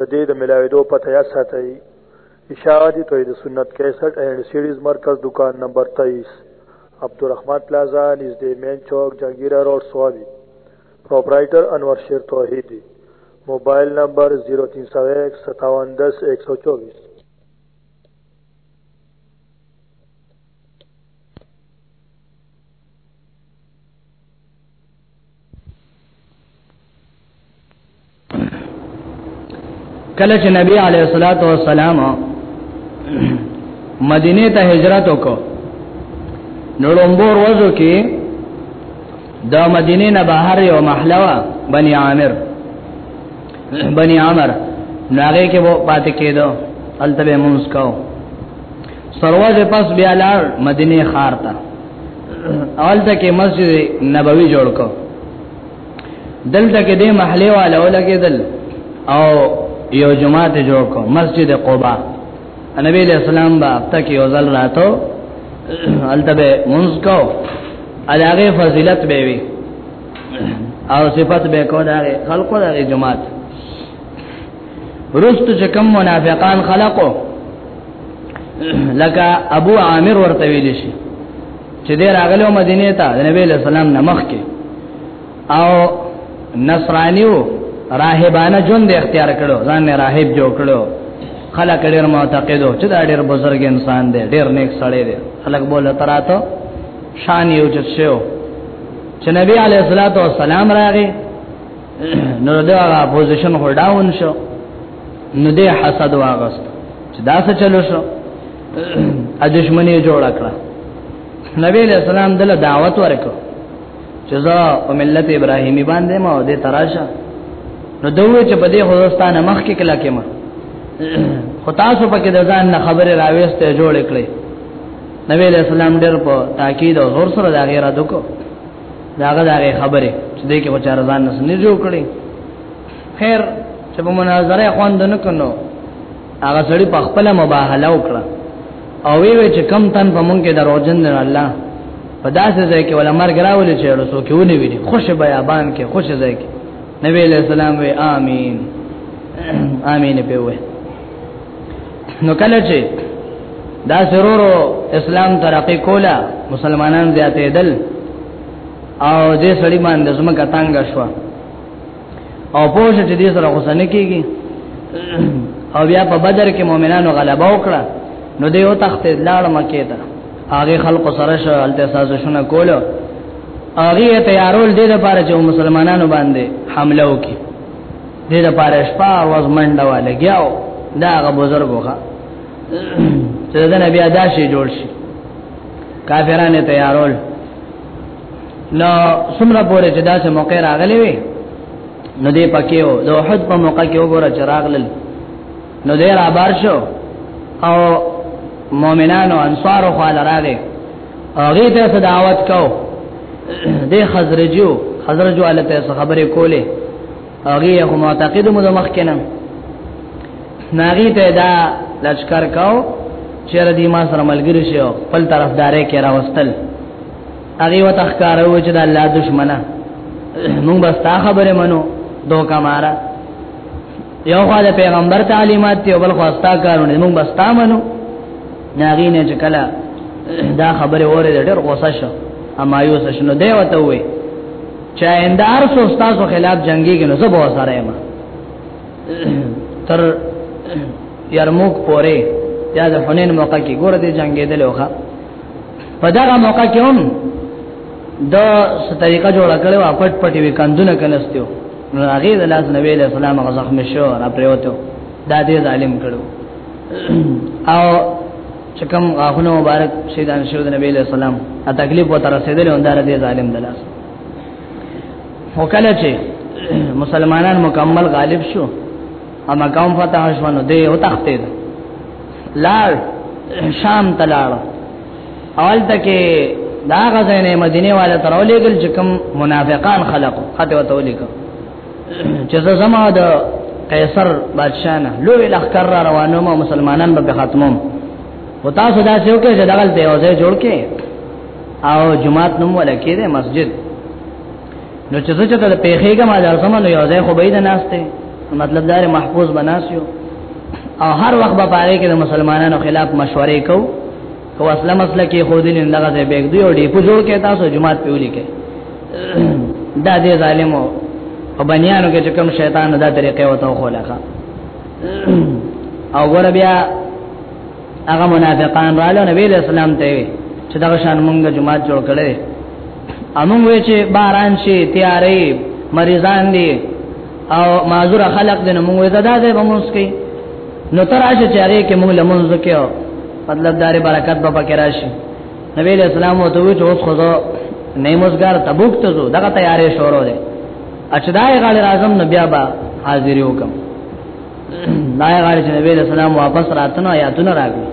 د دې د ملاویدو پته یا ساتئ اشاعه دی توحید سنت 61 اینڈ سیریز مرکز دکان نمبر 23 عبدالرحمن پلازا نزد مین چوک جنگیرہ روڈ سوابی پروپرائٹر انور شیر توحیدی موبائل نمبر 03015710124 کله چې نبی علیه الصلاۃ والسلام مدینه ته هجرت وکړ نو لومبور وځو کې د مدینه نه بهر یو محله وا بنی عامر بنی عامر ناغه کې وو پاتې کېدو التبه مونږ کاو سروازه پس بیا لار مدینه خار ته اول ته کې مسجد نبوي جوړ کو دلته کې د محله والا ولګېدل او یو جمعه ته جوړ کو مسجد قباء نبی علیہ السلام با تک یو ځل راتو التبه منځ کو اداغه فضیلت به وی او صفات به کو داغه خلقو داغه جماعت رست چې کوم منافقان خلقو لکه ابو عامر ورته ویل شي چې د راغلو مدینه ته د نبی له سلام نه مخکې او نصرانیو راهبانه ژوند اختیار کړو ځان نه راهب جوړ کړو خلک ډېر معتقدو چې دا ډېر بزرګ انسان دی ډېر نیک سړی دی خلک بوله تراته شان یو چې شو چې نبی علیه الصلاۃ والسلام راغی نو دا اپوزیشن خو ډاون شو نو دې حسد واغست چې دا څه چلو شو ا دښمنی جوړ کړه نبی علیہ السلام دله دعوت ورکړ چې زه په ملت ابراهیمی باندې ما دې تراشه نو دوی چې په دې خوستانه مخ کې کلا کې ما خو تاسو پکې د ځان نه خبره راويسته جوړ کړې نبی علیہ السلام ډېر په تاکید او زور سره دا غیره دکو داغه داغه خبره چې دې کې بچار ځان نس نه جوړ کړي خیر چې په مناظره خوند نه کنو هغه سړی په خپل مباهله وکړه او وی وی چې کم تن په مونږ کې دروژن نه الله په داسې ځای کې ولا مرګ راولي چې رسو کې ونی ویني خوش بیابان کې خوش ځای کې نبی له سلام وی امين امين په وی نو کله چې دا سرورو اسلام ترقی کولا مسلمانان زیاتې دل او دې سړی باندې زمکه تنگ شو او پوه چې دې سره غوسنه کیږي او بیا په بدر کې مؤمنانو غلبه وکړه نو دې او تخت لاړ مکه ته هغه خلق سره شو الته سازشونه کولو هغه تیارول دې لپاره چې مسلمانانو باندې حمله وکړي دې د پاره شپه ورځ منډه و لګیاو دا غ بزرګوخه چې د نبی ادا شي جوړ شي کافرانه تیارول نو سمره پورې چې دا څه موقع راغلي وي نو دې پکې و د وحد په موقع کې وګوره چې راغلل نو دې را بار شو او مؤمنانو انصارو خو لراغه هغه ته دعوت کو دې خزرجو خزرجو علته خبرې کولې هغه یو معتقد مو د مخ کې نه ناغي ته دا لشکر کاو چې ردی ما سره ملګری شي او خپل طرفدارې کې راوستل هغه وته ښکارو چې د الله دشمنه موږ بس تا خبره منو دوکا مارا یو خوا د پیغمبر تعلیمات دی او بل خوا ستا کارونه موږ بس تا منو ناغي نه چې کله دا خبره وره ډېر غوسه شو اما یو څه شنو دی وته وي چې اندار سو تاسو خلاف جنگي کې نو زه به سره یم تر یارموک پورې یا د حنین موقع کې ګوره دې جنگي دې لوخه په دغه موقع کې هم د طریقه جوړه کړې وا پټ پټي وکندونه کنهستیو نو هغه د لاس نبی له سلام غ زخم شو را پریوتو دا دې ظالم کړو او چې کوم غاخونه مبارک شهیدان شو د نبی له سلام ا تکلیف وته رسیدل اندار دې ظالم دلاس وکاله چې مسلمانان مکمل غالب شو اما قوم فتح شو نو دی او تختید لار شام تلار اول تکي دا غزنه مدینه والا تر ولېګل چې کوم منافقان خلقو خته وته ولیکو چې زما د قیصر بادشاہ نه لوی لخر را روانو ما مسلمانان به ختموم او تاسو دا څه وکړئ چې دغل ته اوځه جوړ کې او جمعات نوم ولکې ده مسجد نو چې څه ته پیخې کما دا سم نو یو ځای خو به نه ناشته مطلب دار محفوظ بناسیو او هر وخت به پاره کې د مسلمانانو خلاف مشورې کو کو اسلام مسله کې خو دین لغه ته بیگ دی او دی په جوړ کې تاسو جمعات پیولې کې دا دې ظالمو او بنیانو کې چې کوم شیطان دا طریقې وته خو لکه او ور بیا هغه منافقان رالو نبی علیہ السلام ته چې دا شان مونږ جمعه جوړ کړي امون وی چې باران شي تیارې مریضان دي او معذور خلق دې مونږ وی زدا دې بمونږ کې نو تراشه چې هغه کې مونږ لمونږ وکړو مطلب داري برکت به پکې راشي نبی علیہ السلام وته وی چې اوس خو نیمزګار تبوک ته زو دغه تیارې شروع ده اچدای غاړي راځم نبي ابا حاضر یو کوم دا غاړي چې نبی رسول الله واپس راتنو آیاتونه راغلي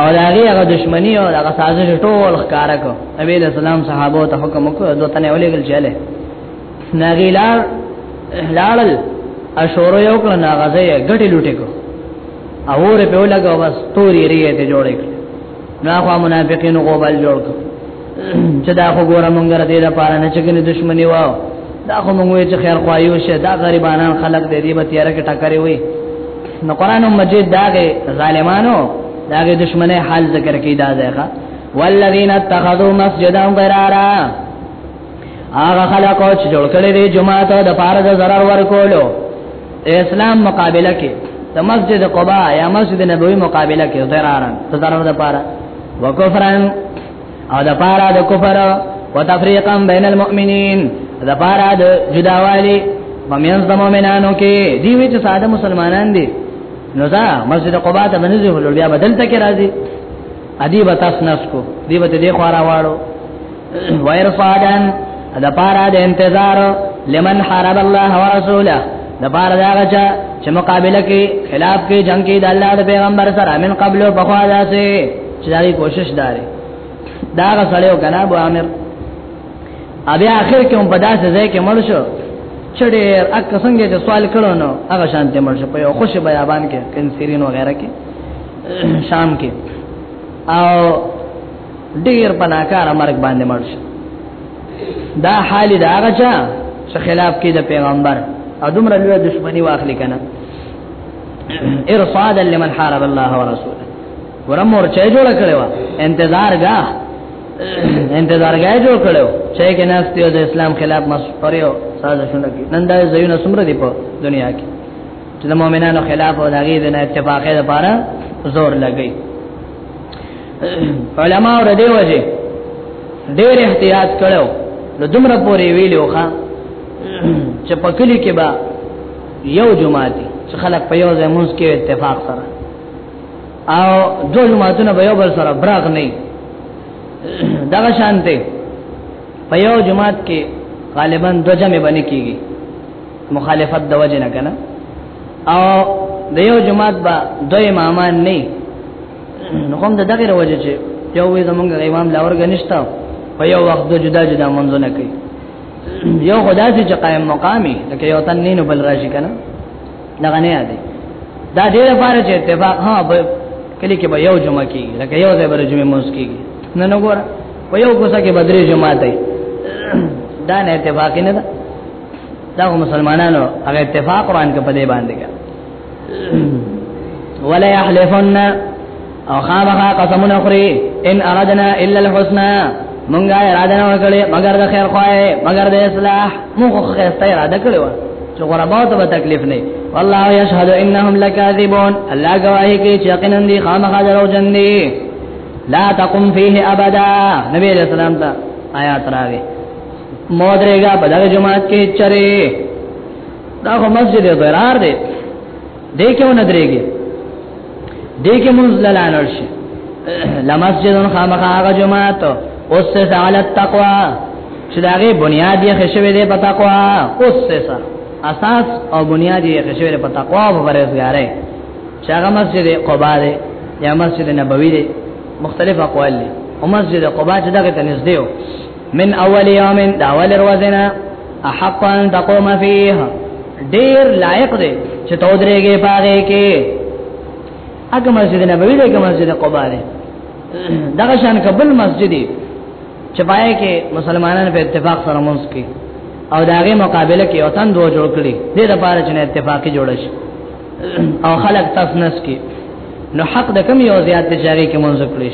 او دا هغه هغه دشمنی او هغه سازش ټول ښکارا کو نبی رسول الله صحابه ته حکم وکړ دوه تنه ولېګل چاله ناګیلار لالل اشورو یو کړه ناغزه غټي لوټه کو اور په لګا بس توري ریه ته جوړې کړ نو هغه منافقین غوبل جوړ کړ چې دا خو ګوره مونږ را دې لپاره نه چې کنه دښمنی واو دا خو مونږ چې خیر خوایو شه دا غریبانان خلک دې دې به تیار کې ټکرې وي نو قران مجید داګه ظالمانو داګه دشمنه حال ذکر کی دا ځای والذین اتخذوا مسجدا ضرارا هغه خلکو چې جوړ کړی دی جمعه ته د پاره د zarar ورکولو اسلام مقابله کې د مسجد قباء یا مسجد نبوي مقابله کې ضرارا ضرر د پاره وکفرن او د پاره د کفر او تفریقا بین المؤمنین د پاره د جداوالی ممینز د مؤمنانو کې دی وی چې ساده مسلمانان دي نو دا مسجد قباء ته منځه ولول بیا بدل تک راځي ادی به تاسو نس کو دی به دې خورا واړو ویر صادن د پاره د انتظار لمن حارب الله ورسوله د بار دا غچا چې مقابله کې خلاف کې جنگ کې د الله د پیغمبر سره من قبل بخوا داسې چې دا کوشش داري دا غسړې او کنه ابو عامر ابي اخر کې هم په داسې ځای کې مړ شو چې ډېر اک څنګه چې سوال کړو نو هغه شانته مړ شو په یو خوش بیابان کې کنسرین وغیرہ کې شام کې او ډېر پناکار مرګ باندې مړ شو دا حال دا هغه چا چې خلاف کې د پیغمبر او دومره لوی دښمنی واخلي کنه ارصادا لمن حارب الله ورسوله ګور مورچه جوړ کړي وا انتظار گا انتظار گا جوړ کړو چې کې ناس دی د اسلام خلاف مس پريو سازشونه کوي نن دا زيونه سمره دی په دنیا کې چې د مؤمنانو خلاف او دغه د نه اتفاقې لپاره زور لګي علماء ور دی وځي ډېر احتیاط کړو نو دومره پورې ویلو ښا چې په کلی کې با یو جمعه دي چې خلک په یو ځای مونږ کې اتفاق سره او دوه جماعتونه به یو بل سره براغ نه دغه شانته په یو جماعت کې غالبا دوه جمع باندې کیږي مخالفت د وجه نه کنه او د یو جماعت با دوه امامان نه نو کوم د دغه وجه چې یو وې زمونږ امام لاور غنښتا په یو وخت دوه جدا جدا منځونه کوي یو خدای چې قائم مقامي لکه یو تن نه بل راشي کنه دغه نه یادې دا دې لپاره چې اتفاق ها په کلی کې به یو جمعه کیږي لکه یو ځای به جمعه موس کیږي نه نو ګور په یو کوڅه کې بدرې جمعه دی دا نه اتفاق نه ده دا مسلمانانو هغه اتفاق قرآن کې په دې باندې ولا يحلفن او خامخا قسمونه خوري ان اردنا الا الحسنى مونږه اراده نه وکړي مگر د خیر خوای مگر د اصلاح مونږ خو خسته اراده کړو چې غرباو ته تکلیف نه والله یشهد انهم لکاذبون الله گواہی کوي چې یقینا دي خامخا درو جن دي لا تقم فيه ابدا نبی علیہ السلام ته آیات راغی مودرېګا په دغه جماعت کې چره دا خو مسجد ضرر دی دې کې ونه درېږي دې کې مونږ لاله شي لمسجد خامخا هغه جماعت اسس علی التقوا چې داغه بنیاد یې خښوي دې په تقوا اسس اساس او بنیاد یې خښوي دې په تقوا او پرهیزګارۍ چې هغه مسجد قباء دی یا مسجد نبوی دی مختلف اقوال دي او مسجد قباء چې دغه ته نږدې من اول یوم دا اول روزنا احق ان تقوم فيه ډیر لایق دی چې تو درېږي پاره کې اګه مسجد نبوي دی که مسجد قباء دی دغه شان قبل مسجد دی چې پای کې مسلمانان په اتفاق سره مونږ کې او داغه مقابله کې وطن دوه جوړ کړي دې لپاره چې اتفاقی جوړ شي او خلق تاسو نس کې نو حق د کم یو زیات تجاری کې مونږ کړی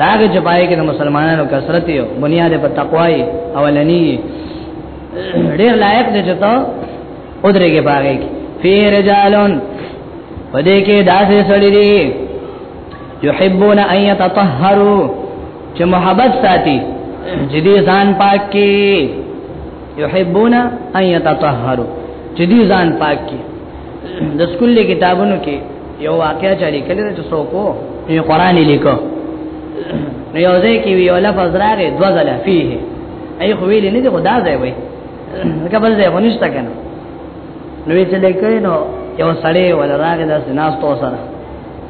داغه جپای کې د مسلمانانو کثرت یو بنیاد په تقوای اولنی ډیر لایق دي چې ته او درېږي باغې کې فی رجالون پدې کې داسې سړی دی یحبون ان یتطهروا چې محبت ساتي چې دې ځان پاک کې یحبون ان یتطهروا چې دې ځان پاک کې د سکول کتابونو کې یو واقعیا چې لیکل چې څوک یې قران لیکو نو یو ځای کې یو لفظ راغی دو ځله فيه ای خو ویل نه دی خدا ځای وای هغه بل ځای ونیشته کنه نو یې چې لیکل نو یو سړی ول راغی داس ناس تو سره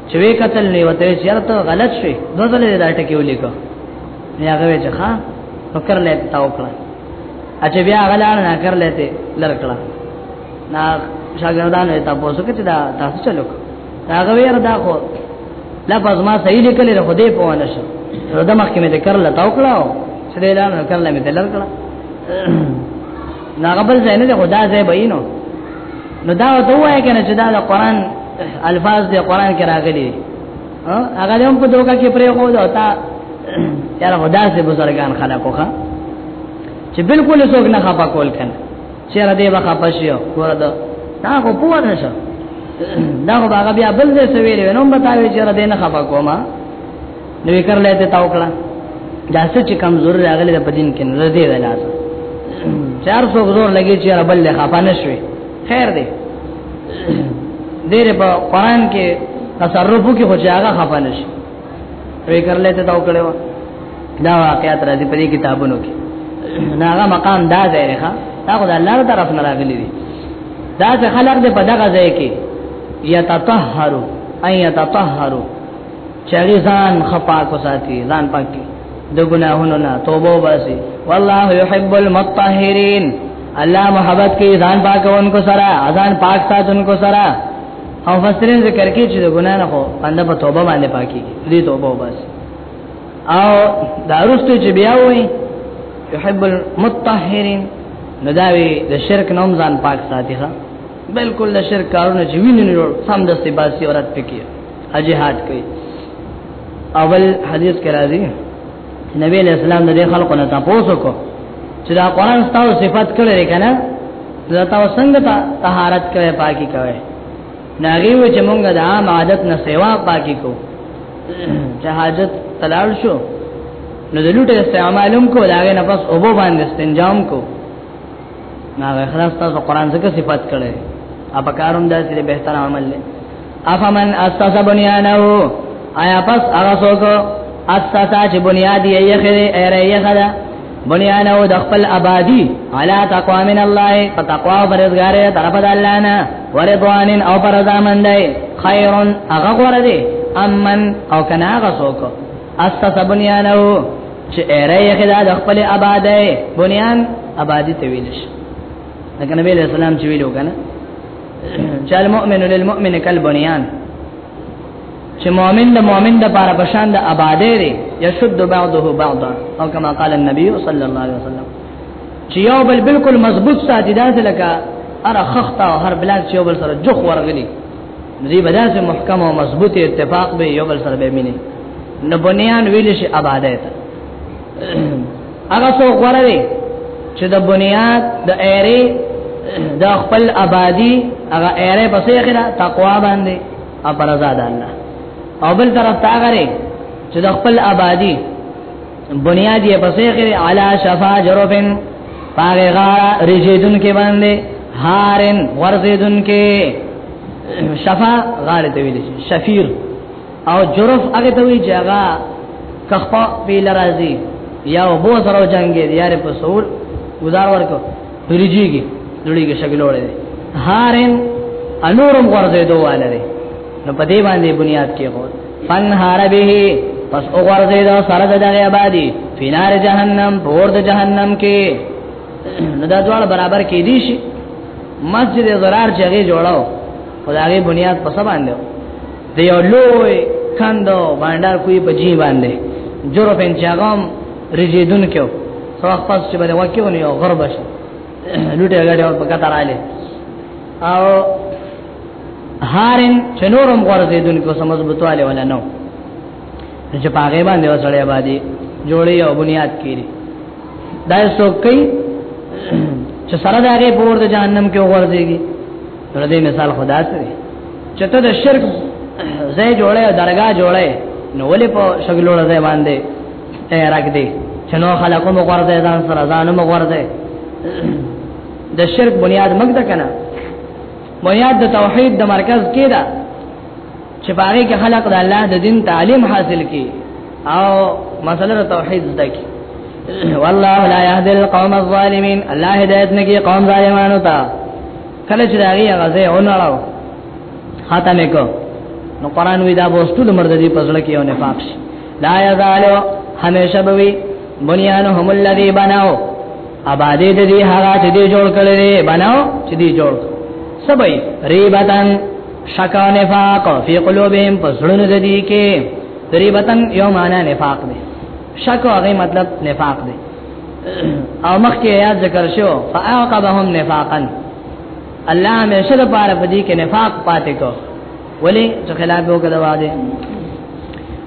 چې وی قتل نه وته چې ارته غلط شي دو ځله دا ټکی ولیکو نه هغه وی چې ها نو کړلې تا وکړه اچھا بیا غلان نه کړلې ته لړکړه نا شاګردان ته تاسو کې دا تاسو چلو دا غویر دا خو لفظ ما صحیح لیکل له خدای په ونه شو دا مخکې مې ذکر لا تاو کړو چې دا اعلان کړل مې دلر کړه نا قبل زین له خدا زې بینو نو دا ته وایې کنه چې دا د قران الفاظ د قران کې راغلي هغه هم په دوکا کې پرې خو دا تا یاره خدا سي بزرگان خلقو ښا چې بالکل څوک نه خپا کول کنه چیرې دی وخا پښیو ورته تا خو پوه نه شو دا خو هغه بیا بل دې سویل نو بتاوي چې را دې نه خپه کوما نو وکړ لته تا وکړه دا څه چې کم زور راغلی د پدین کې نه دې ولاس چار څو زور لګی چې را بل له خپه نشوي خیر دې دې په قران کې تصرفو کې خو چې هغه خپه نشي وی کر لیتے تاو کړو دا واقعات راځي په دې کتابونو کې ناغه مقام دا ځای ښه دا خدای الله تعالی طرف نه راغلي دي دا چې خلق دې په دغه ځای کې یتطهروا ان یتطهروا چری ځان خپا کو ساتي ځان پاکي د ګناهونو نه توبه واسي والله يحب المطهرين الله محبت کې ځان پاکونکو سره ځان پاک ساتونکو سره او فسرین ذکر کې چې د ګنا نه خو بنده په توبه باندې پاکي دې توبه وباس او دا ارستو چې بیا وایي يحب المطهرين نداوي د شرک نوم ځان پاک ساتي ها بالکل د شرک کارونه چې ویني نه سم د سباسي اورات پکې اجهاد کوي اول حدیث کې راځي نبی علیہ السلام د خلکو نه تاسو کو چې دا قران ستاسو صفات کړي کنه دا تاسو څنګه ته طهارت کوي پاکي کوي ناغي و چې مونږ د عام عادت نه سیوا پاکي کو چې حاجت تلال شو نو د لوټه استعمالوم کو دا نه پس اوبو باندې استنجام کو ناغه خلاص تاسو قران څخه صفات کړي اپا کاروم دا چې به تر عمل له افمن اساس بنیانه آیا پس هغه څوک اساس چې بنیاد یې یې خره ایره یې خره بنیانه د خپل آبادی علا تقوا من الله فتقوا فرزګار طرف د الله نه ورضوان او پر زامن دی خیر هغه غره دی امن او کنا هغه څوک اساس بنیانه چې ایره یې خره د خپل آبادی بنیان آبادی ته ویل شي لکه نبی له سلام چې ویلو کنه چې المؤمن للمؤمن کالبنيان چې مؤمن د مؤمن د پاره بشان د آبادې لري یشد بعضه بعضا او کما قال النبي صلی الله علیه وسلم چې یو بل بالکل مضبوط ساتي دا لکه اره خخته او هر بلاد چې یو بل سره جوخ ورغلي دې بداس محکم او مضبوط اتفاق به یو بل سره به مینه نو بنیان ویل شي آبادې ته هغه څو غره دی چې د بنیاد د ایری د خپل آبادی هغه ایری پسې خره تقوا باندې او پر آزاد الله او بل طرف ته هغه چې د خپل آبادی بنیاد یې پسې خره علا شفا جروفن پاګه غارا رجیدون کې باندې هارن ورزیدون کې شفا غارت ویل شفیر او جرف هغه ته وی چې هغه کخپا پیل راځي یا وبو سره جنگي یار په سور گزار ورکو پریږيږي لړيږي شکل وړي هارن انورم ورته دواله دي نو په دې باندې بنیاد کې هو فن هار به پس او ورته دا سره دغه آبادی فینار جهنم پور د جهنم کې نو دا ډول برابر کې دي شي مسجد زرار چې هغه جوړاو خدای بنیاد په سبا باندې د یو لوی کندو باندې کوی په جی باندې جوړ پنځاګم رجیدون کېو خو خپل چې باندې وکیو نه یو غرب شي لوټه غړې او پکا تراله او هارن چنورم غرزیدون کو سم مضبوطواله ولا نو چې پاګې باندې وسړې باندې جوړې او بنیاد کړي دا څوکې چې سره دغه پور د جهنم کې وغورځيږي تر دې مثال خدا سره چې ته د شرک ځای جوړه او درگاه جوړه نو ولې په شګلوړه ځای باندې ته راک دی چې نو خلکو مو ورته ځان سره ځان مو ورته د شرک بنیاد مګد کنه بنیاد د توحید د مرکز کې ده چې باغې کې خلق د الله د دین تعلیم حاصل کړي او مسله توحید زده کړي والله لا يهدي القوم الظالمين الله هدایت نگی قوم ظالمانو ته کله چې دا یې غزه اونړاو خاطه مې کو نو قران وی دا بوستو د مرد دی پزړه کې او نفاق شي لا یزالو همیشه بوي بنیانهم الذی بناو آبادې د دې هغه چې دې جوړ کړل دې بناو چې دې جوړ سبې ریبتن شکا نفاق فی قلوبهم پسړن د دې کې ریبتن یو معنا نفاق دی شکو هغه مطلب نفاق دی او مخکې یاد ذکر شو فاعقبهم نفاقا الله همیشه د پاره پدې کې نفاق پاتې کو ولی چې خلاف وکړه واده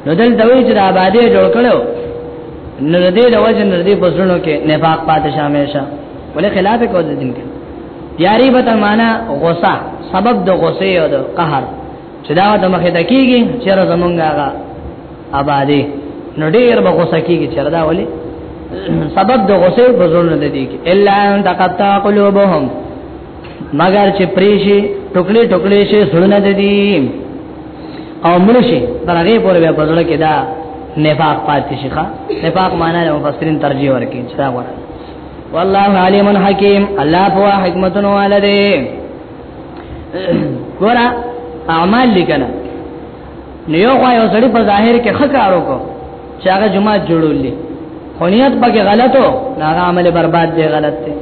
نو دل دوی چې د آبادی جوړ کړو نو دې د وجه نو دې پسونو کې نفاق پاتې شامل شه ولی خلاف کو د دین کې یاری به معنا غصه سبب د غصه او د قهر چې دا د مخه ته کیږي چې را زمونږ هغه آبادې نو ډیر به غوسه کیږي چې دا ولي سبب د غوسه په زور نه دی کې الا ان تقطع قلوبهم مگر چې پریشي ټوکلي ټوکلي شي سړنه دي او مرشي درغه پورې په ځړه کې دا نفاق پاتې شي ښا نفاق معنی له مفسرین ترجیح ورکړي چې دا وره والله علیم حکیم الله هو حکمتونو ولده ګورا اعمال لیکنه نو یو خو یو سړی په ظاهر کې خکار وکړو چې هغه جمعه جوړولې خو نیت پکې غلطو نه هغه عمل برباد دی غلط دی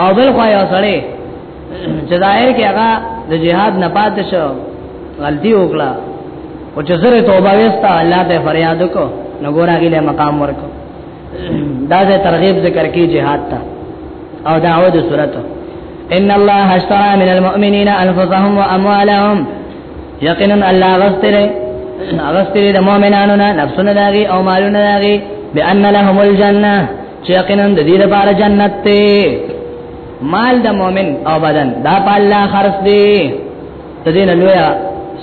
او بل خو یو سړی چې ظاهر کې هغه د جهاد نه پات شو غلطي وکړه او چې زره توبه وستا الله ته فریاد وکړو نو ګورا کې له مقام ورکو دا زه ترغیب ذکر کې جهاد ته او دعوه د سورته ان الله اشترى من المؤمنين انفسهم واموالهم یقینا الله غستره غستره د مؤمنانو نه نفسونه داغي او مالونه داغي بان لهم الجنه چې یقینا د دې لپاره جنت ته مال د مؤمن او بدن دا په الله خرڅ دی تدین لویا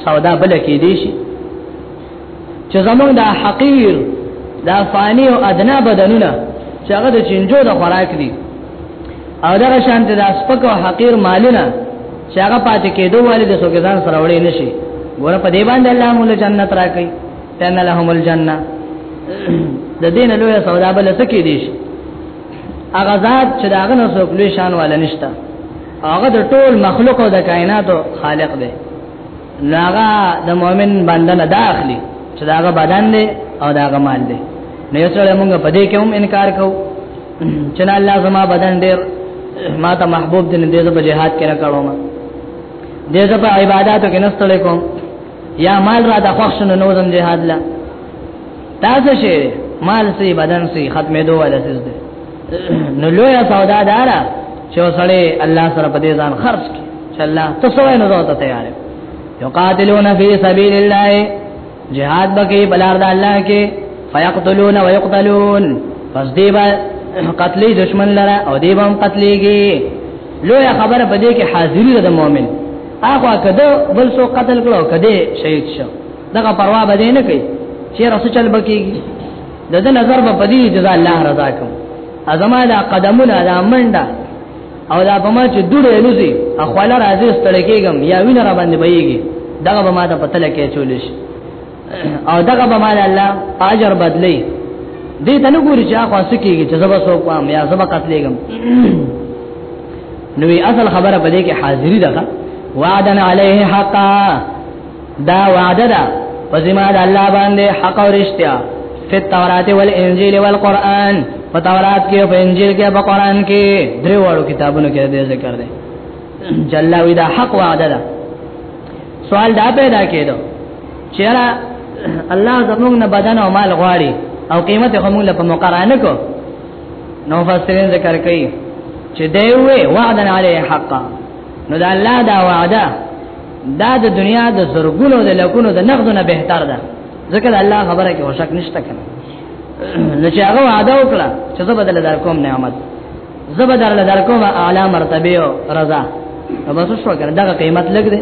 سودا بل کې دي شي چې زمونږ دا حقیر دا فانی او ادنا بدنونه چې هغه د چنجو د خوراک دي او دا شانته د سپک او حقیر مالونه چې هغه پاتې کېدو والي د سوګزان سره وړي نشي ګور په دې باندې الله موږ جنت راکړي تن لهم الجنه د دین لوی سودا بل سکه دي شي هغه ذات چې داغه نو څوک لوی شان والا نشتا هغه د ټول مخلوق او د کائنات خالق دی ناغا د مؤمن باندې نه داخلي چې داغه بدن دی او داغه مال دی نو یو څول موږ په دې کې هم انکار کوو چې الله زما بدن ډېر ما ته محبوب دی دې په جهاد کې راکړو ما دې په عبادتو کې نستل کوم یا مال را د خوښ نه نوزم جهاد لا تاسو شي مال سي بدن سي ختمې دوه لسیز دی نو لوی سودا دارا چې وسړې الله سره په دې ځان خرج کی چې الله تاسو نه زوته تیار یو قاتلون فی سبیل الله جهاد بکی بلار د الله کې فیقتلون ویقتلون پس دی با قتلی دشمن لره او دی با هم قتلیږي لوی خبره په دې کې حاضری د مؤمن هغه کده بل سو قتل کړو کده شهید شو دغه پروا به نه کوي چې رسول چل بکیږي د دې نظر په پدی چې دا الله رضا کوم ازما دا قدمونه دا منډه او دا په ما چې دوړې لوزي اخواله راځي ستړې کېږم یا وینه را باندې بهيږي دا به ما ته پته لکه چول شي او دا به ما الله اجر بدلی دې ته نه ګوري چې اخوا سکیږي چې زبا سو کوم یا زبا قتلېږم نو اصل خبره بده کې حاضری ده وعدن علیه حقا دا وعده ده په ذمہ د الله باندې حق او رښتیا په تورات او انجیل او قران په تورات کې او په انجیل کې په قران کې درې وړو کتابونو کې دې ذکر دی جلا وی دا حق وعده ده سوال دا پیدا کېدو چیرې الله زموږ نه بدن او مال غواړي او قیمت هم له په مقرانه کو نو فسرین ذکر کوي چې دی وی وعدن علی حقا نو دا الله دا وعده دا د دنیا د زرګونو د لکونو د نقدو نه بهتر ده ځکه د الله خبره کې وشک نشته کنه نو چې هغه وعده وکړه چې زه بدل در کوم نعمت زه بدل در کوم اعلی مرتبه او رضا نو بس شو کنه دا قیمت لګ دی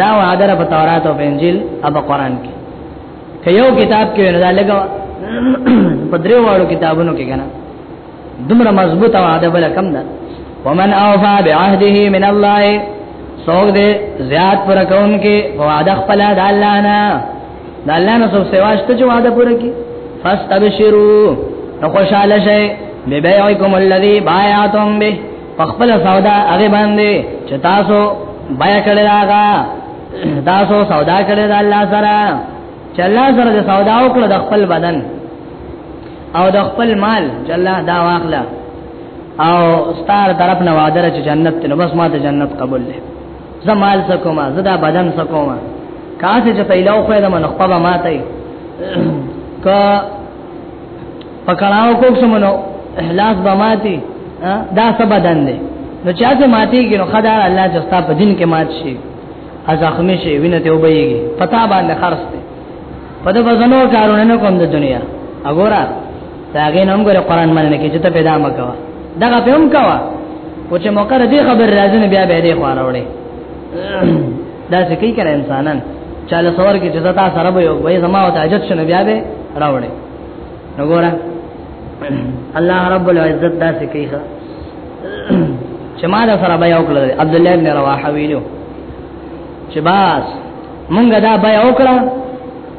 دا وعده په تورات او انجیل او قرآن کې که یو کتاب کې نه دا لګا په درې واړو کتابونو کې کنه دمر مضبوط وعده بل کم ده ومن اوفا بعهده من الله سوګ دې زیات پر کون کې وعده خپل د الله نه د الله نه سو سواست چې وعده پوره کی فاستبشروا نو خوشاله شئ ببيعكم الذي بايعتم به خپل سودا هغه باندې چې تاسو بیا کړی راغا تاسو سودا کړی د الله سره چې الله سره د سودا وکړه د خپل بدن او د خپل مال چې الله دا واخلا او ستاره طرف نه وعده چې جنت ته بس ما ته جنت قبول لې زمال سکوما زدا بدن سکوما کاسه چې پیلاو خو دمن خپل ما ته ک پکړاو کوم سمنو احلاس بماتی دا سب بدن دی نو چا چې ماتي کې نو خدای الله چې ستا په دین کې مات شي ازخمی شي وینته وبېږي پتا باندې خرڅ په دې بزنو کارونه نه کوم د دنیا وګوره داګه نوم ګره قران باندې کې چې ته پیدا مکوا دغه په هم کوا او چې موقع دې خبر راځي نه بیا به دې خو راوړې دا څه کوي کړه انسانان چاله سوار کې چې زتا سره به یو وای زما او تاجت شنو بیا به راوړې نو ګوره الله رب العزت دا څه کوي چې ما دا سره بیا وکړل عبد الله بن رواحه ویلو چې باس مونږه دا بیا وکړه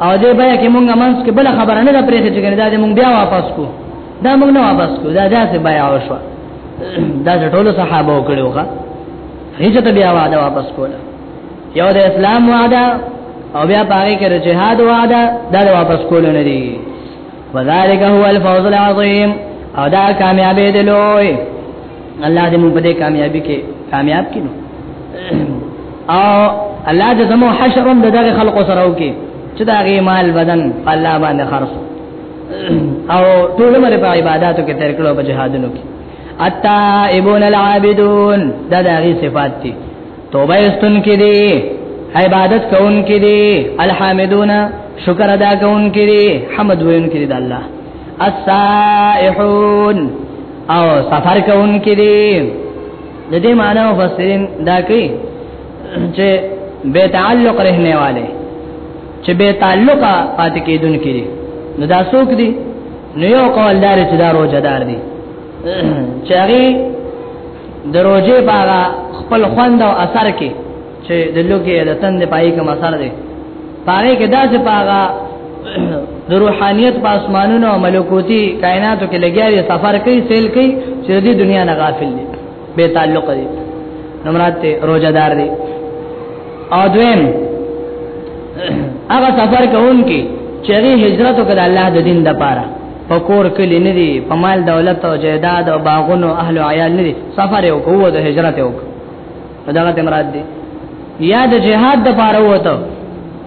او دې بیا کې مونږه منس کې بل خبره نه ده پرې چې ګنې دا دې مونږ بیا واپس کو دا مونږ نه واپس کو دا داسې بیا وشو دا ټول صحابه وکړو ښا هیڅ ته بیا وعده واپس کوله یو د اسلام وعده او بیا پاره کې جهاد وعده دا واپس کول نه دي وذالک هو الفوز العظیم او دا کامیابی دی لوی الله دې موږ په دې کامیابی کې کامیاب کینو او الله دې زمو حشرم دغه خلق سره وکي چې دا غي مال بدن الله باندې خرج او ټول مر په عبادتو کې تیر کړو په جهادونو کې التائبون العابدون دا دغه صفات دي توبه استن کې دي عبادت کون کې دي الحمدون شکر ادا کون کې دي حمد وین کې دي د الله السائحون او سفر کون کې دي د دې معنی مفسرین دا کوي چې بے تعلق رہنے والے چې بے تعلق پات کې دن کې دي نو دا څوک دي نو یو قول دار چې دا روزه دار دي چاري د روزه باغه خپل خوند او اثر کې چې د لوګي د تند پای کې مسر دی پاره کې داسې پاغه د روحانيت په اسمانونو او ملکوتي کائناتو کې لګیاري سفر کوي سیل کوي چې د دنیا نه غافل دي به تعلق دي نمرات ته روزدار دي او دویم هغه سفر کوونکی چې هجرت وکړ الله د دین د پاره پکور کلی نه دی په مال دولت او جیداد او باغونو اهل عیال نه دی سفر یو کوو د هجرت یو دغه تمراد دی یا د جهاد د پاره وته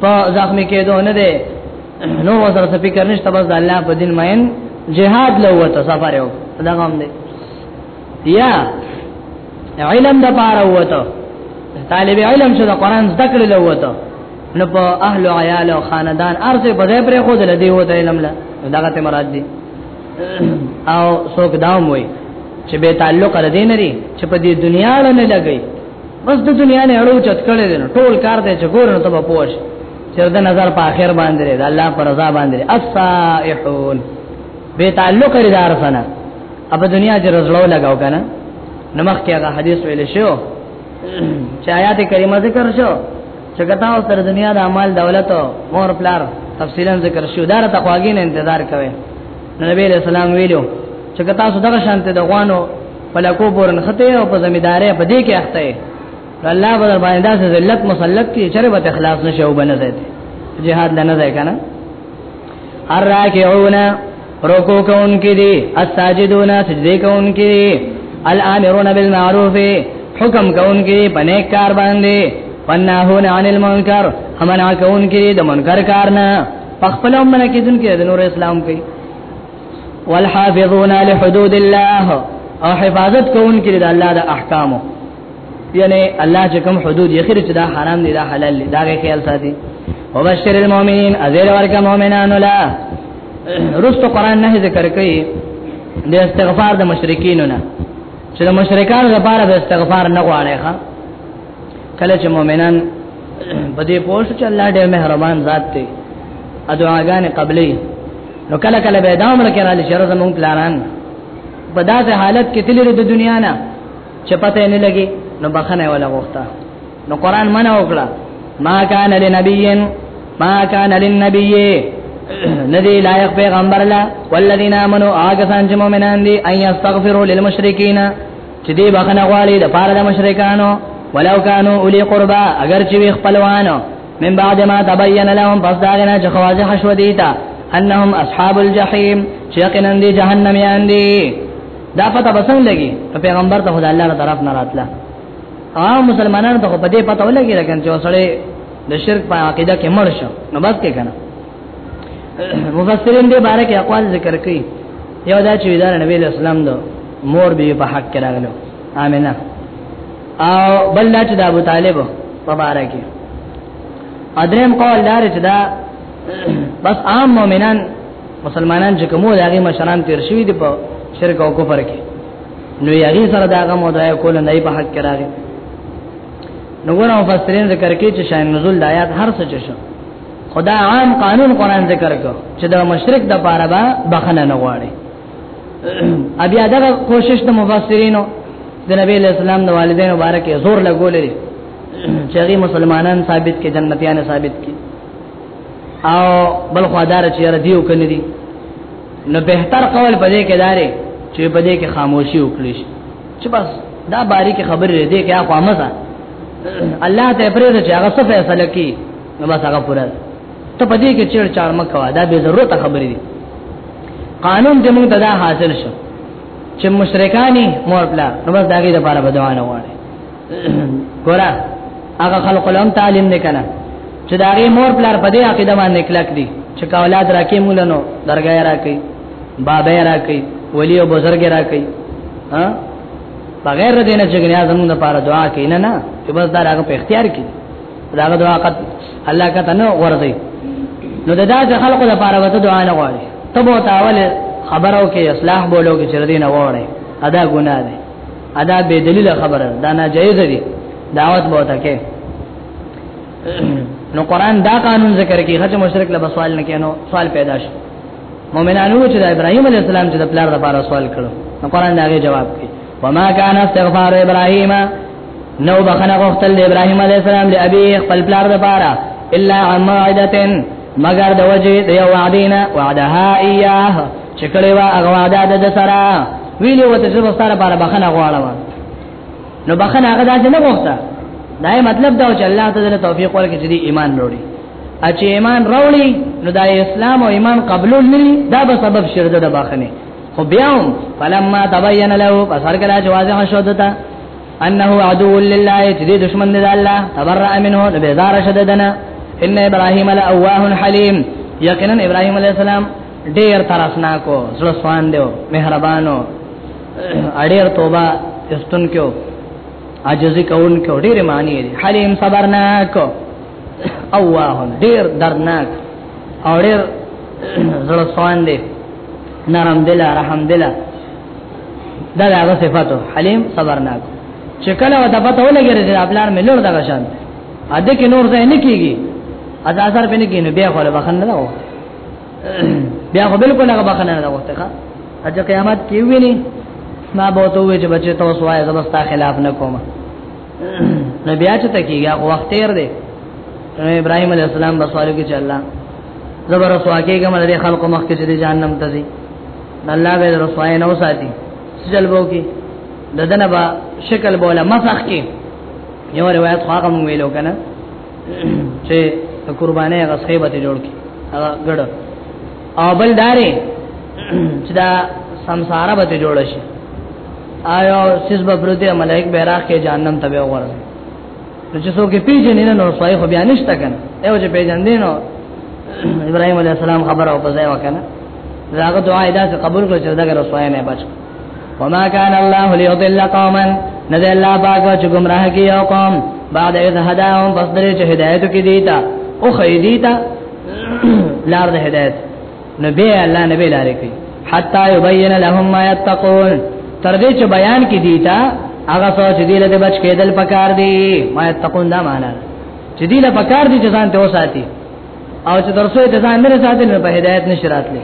په زخمی کېدو نه دی نو وسره څه فکر نشته بس د الله په دین مین جهاد لوته سفر یو دا کوم دی یا علم د پاره وته طالب علم چې د قران زده کړل وته نو په اهل او عیال او خاندان ارزه په ځای پرې خو دل دی و ته علم لا دغه ته مراد دي او څوک داوم وي چې به تعلق را دین لري چې په دې دنیا نه لګي بس د دنیا نه اړو چت کړي دي ټول کار دې چې ګورنه ته پوښ چې د نظر په اخر باندې د الله پر رضا باندې الصائحون به تعلق لري دار سره اب دنیا چې رزلو لگاو کنه نمخ کې هغه حدیث ویل شو چې آیات کریمه ذکر شو چې کتا او تر دنیا د اعمال دولت او مور پلار تفصیلا ذکر شو دار ته خواږي نه انتظار کوي نبی علیہ السلام ویلو چې کتا سو دغه شانته د غوانو فلکو پورن خته او په زمیدارې په دې کې اخته الله به در باندې داسې ذلت مسلط کی چرې به اخلاص نشو بنځه جهاد لنه ځای کنه الراکعون رکو کون کی دی الساجدون سجدی کون کی دی الامرون بالمعروف حکم کون کی دی پنیک کار باندې پناهون عن المنکر امنا کون کی دی د منکر کار نه پخپل امنا کی دن کی د نور اسلام کی والحافظون لحدود الله او حفاظت کون کی دی د الله د احکامو یعنی الله چې کوم حدود یې خیر چې دا حرام دي دا حلال دي دا کې خیال ساتي وبشر المؤمنین ازیر ورکه مؤمنانو لا رست قران نه ذکر کوي د استغفار د مشرکین نه چې د مشرکان لپاره د استغفار نه غواړي ښا کله چې مؤمنان په دې پوه شو چې الله ډېر مهربان ذات دی ا دعاګانې قبلې نو کله کله به دا عمر کې را لشي زموږ پلانان په داسې حالت کې تلری د دنیا نه چې پته نه لګي نو بخنه ولا غوښته نو قران منه وکړه ما کان لنبیین ما کان للنبی ندی لایق پیغمبر لا والذین آمنوا آګه سان چې مؤمنان دي اي استغفروا للمشرکین چې دی بخنه غواړي د پاره د مشرکانو ولو کانوا اولی قربا اگر چې وی خپلوانو من بعد ما تبین لهم پس داغنا چې خواجه حشو دیتا انهم اصحاب الجحیم چې یقینا دی جهنم یان دی دا پته بسنګ لګي په پیغمبر ته خدای الله طرف نه راتله عام مسلمانانو ته په دې پته ولګي لکه چې وسړې د شرک په عقیده کې مړ شو نو بس کې کنه مفسرین دې باره کې اقوال ذکر کړي یو دا چې اداره نبی اسلام دو مور به په حق کې راغلو امینه او بل چې د ابو طالب مبارکي ادریم قول دار چې دا بس عام مؤمنان مسلمانان چې کومو دغه مشران تیر شوی دی په شرک او کفر کې نو یاري سره داغه مودای کول نه په حق کې راغی نو ګورو مفسرین ذکر کوي چې شاین نزول د آیات هر څه شو خدا عام قانون قران ذکر کو چې دا مشرک د پاره با بخنه نه غواړي ابي دا کوشش د مفسرینو د نبی اسلام د والدین مبارک زور لګولې چې مسلمانان ثابت کې جنتیان ثابت کې او بل خو دار چې را دیو کنه دي نو به تر قول پدې کې داري چې پدې کې خاموشي وکړي چې بس دا باریک خبر لري دې کې اخوا مزه الله ته پرې چې هغه څه فیصله کوي نو بس هغه پوره ته پدې کې چیر چار مکوا دا به ضرورت خبرې دي قانون دې موږ ته دا حاصل شو چې مشرکانی مور پلا نو بس داګه د پاره بدوانه وړي ګورا هغه خلق لهم تعلیم نه کنه چې دا غي مور پلار په دې عقیده باندې کلک دي چې کا اولاد راکې مولنو درګه راکې بابا راکې ولی او بزرګ راکې ها بغیر دې نه چې غنیا زمونږ لپاره دعا کوي نه نه چې بس دا هغه په اختیار کې دا هغه دعا قد الله کا تنو ورځي نو دا د خلقو لپاره وته دعا نه غواړي تبو تاول خبرو کې اصلاح بولو کې چر دې نه وره ادا ګناه ده ادا به دلیل خبره دا ناجایز دی دعوت به تکه نو قران دا قانون ذکر کوي چې مشرک له سوال نه کینو سوال پیدا شي مؤمنانو چې د ابراهیم علی السلام چې د پلار لپاره سوال کړو نو قران دا غي جواب کوي وما كان استغفار ابراهيم نو بخنه غختل د ابراهيم عليه السلام له ابي خپل پلار لپاره الا عن موعده مگر د وجه د یو وعدینا وعدها ایاه چې کړي وا هغه وعده د سره ویلې وته چې ستاره لپاره بخنه غواړم نو بخنه هغه داسې نه غوښته دا مطلب دا چې الله تعالی توفیق ورکړي چې ایمان وروړي اچې ایمان راوړي نو دا اسلام او ایمان قبول نه دا به سبب شرده د بخنه خو بیا فلما تبین له پس هر کله چې واضح شو دته انه عدو لله چې دې دشمن دی الله تبرأ منه نو بیزار شددنه ان ابراهیم لاواه حلیم یقینا ابراهیم علیه السلام ډیر ترسناکو زړه سواندو مهربانو اړیر توبه استون کېو عاجزی کون کېو ډیر معنی دي حلیم صبرناک او واه ډیر درناک او ډیر زړه سواندې نرم دل رحم دل دا هغه صفاتو حلیم صبرناک چې کله وته پته ولګی چې خپل مې لور دغه شان اده کې نور ځای نه کیږي ادا اثر پنه کینو بیا خو له بخنه نه بیا خو بالکل هغه بخنه نه وخته ښا اجه قیامت کې ویني ما به ته وې چې بچي تاسو وایې زبستا خلاف نه کوم نو بیا چې تکیږي هغه وخت تیر دی ابراهيم عليه السلام بسوالو کې چې الله زبر رسوا کېږم د خلکو مخ کې چې جهنم ته ځي الله به رسوای نه وساتي سجل بو کې ددنه با شکل بوله مسخ کې یو روایت خواږه مونږ ویلو کنه چې قربانې غسې به جوړ کی هغه ګډ او بل داري چې دا سمساره به جوړ شي آیا سیس به پرته ملائک بیراخ کې جهنم ته به وره نو چې څوک پیژنې نه نو صحیح خو بیا نشته کنه یو چې پیژندې نو ابراهيم عليه السلام خبره او په ځای وکنه داغه دعا ادا قبول کړ چې دغه رسوای نه بچ وما كان الله ليضل قوما نذ الله باغ چې گمراه کی یو قوم بعد اذ هداهم پس درې چې هدایت کې دیتا او خیدیتا لار د هدایت نبی الله نبی لارې کوي حتا یبین لهم ما یتقون تر دې چې بیان کې دیتا هغه سوچ دی له بچ کېدل پکار دی ما یتقون دا معنا چې دی له پکار دی چې ځان ته وساتي او چې درسوي ته ځان نه ساتي نو په هدایت نشرات لې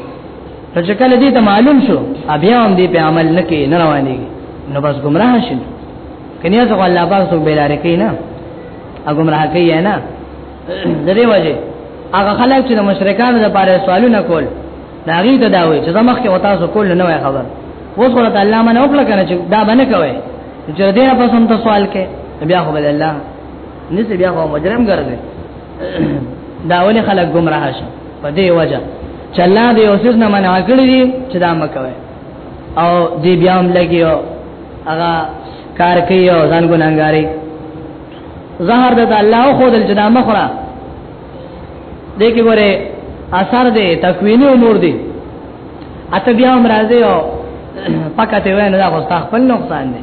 نو چې کله دې ته معلوم شو بیا هم دې په عمل نه کې نه رواني نو بس گمراه شي کني ځکه الله پاک سو بیلار کوي نه ا گمراه کوي نه د دې وجه هغه خلک چې د مشرکانو لپاره سوالونه کول دا غي ته دا وي چې زمخ کې وتا سو کول نه وای خبر اوس ورته الله منه وکړه کنه چې دا باندې کوي چې دې نه پسوم ته سوال کې بیا خو بل الله نسبیا خو مجرم ګرځي دا ولې خلک گمراه شي په دې وجه چې الله دې اوسس نه منع کړی دي چې دا مکوي او دې بیا هم لګیو هغه کار کوي او ځان ګناګاری زهر د الله خو دل چې دا مخره دې کې ګوره اثر دې تکوینی امور دي اته بیا هم راځي او پکته وای نه دا خو خپل نقصان دی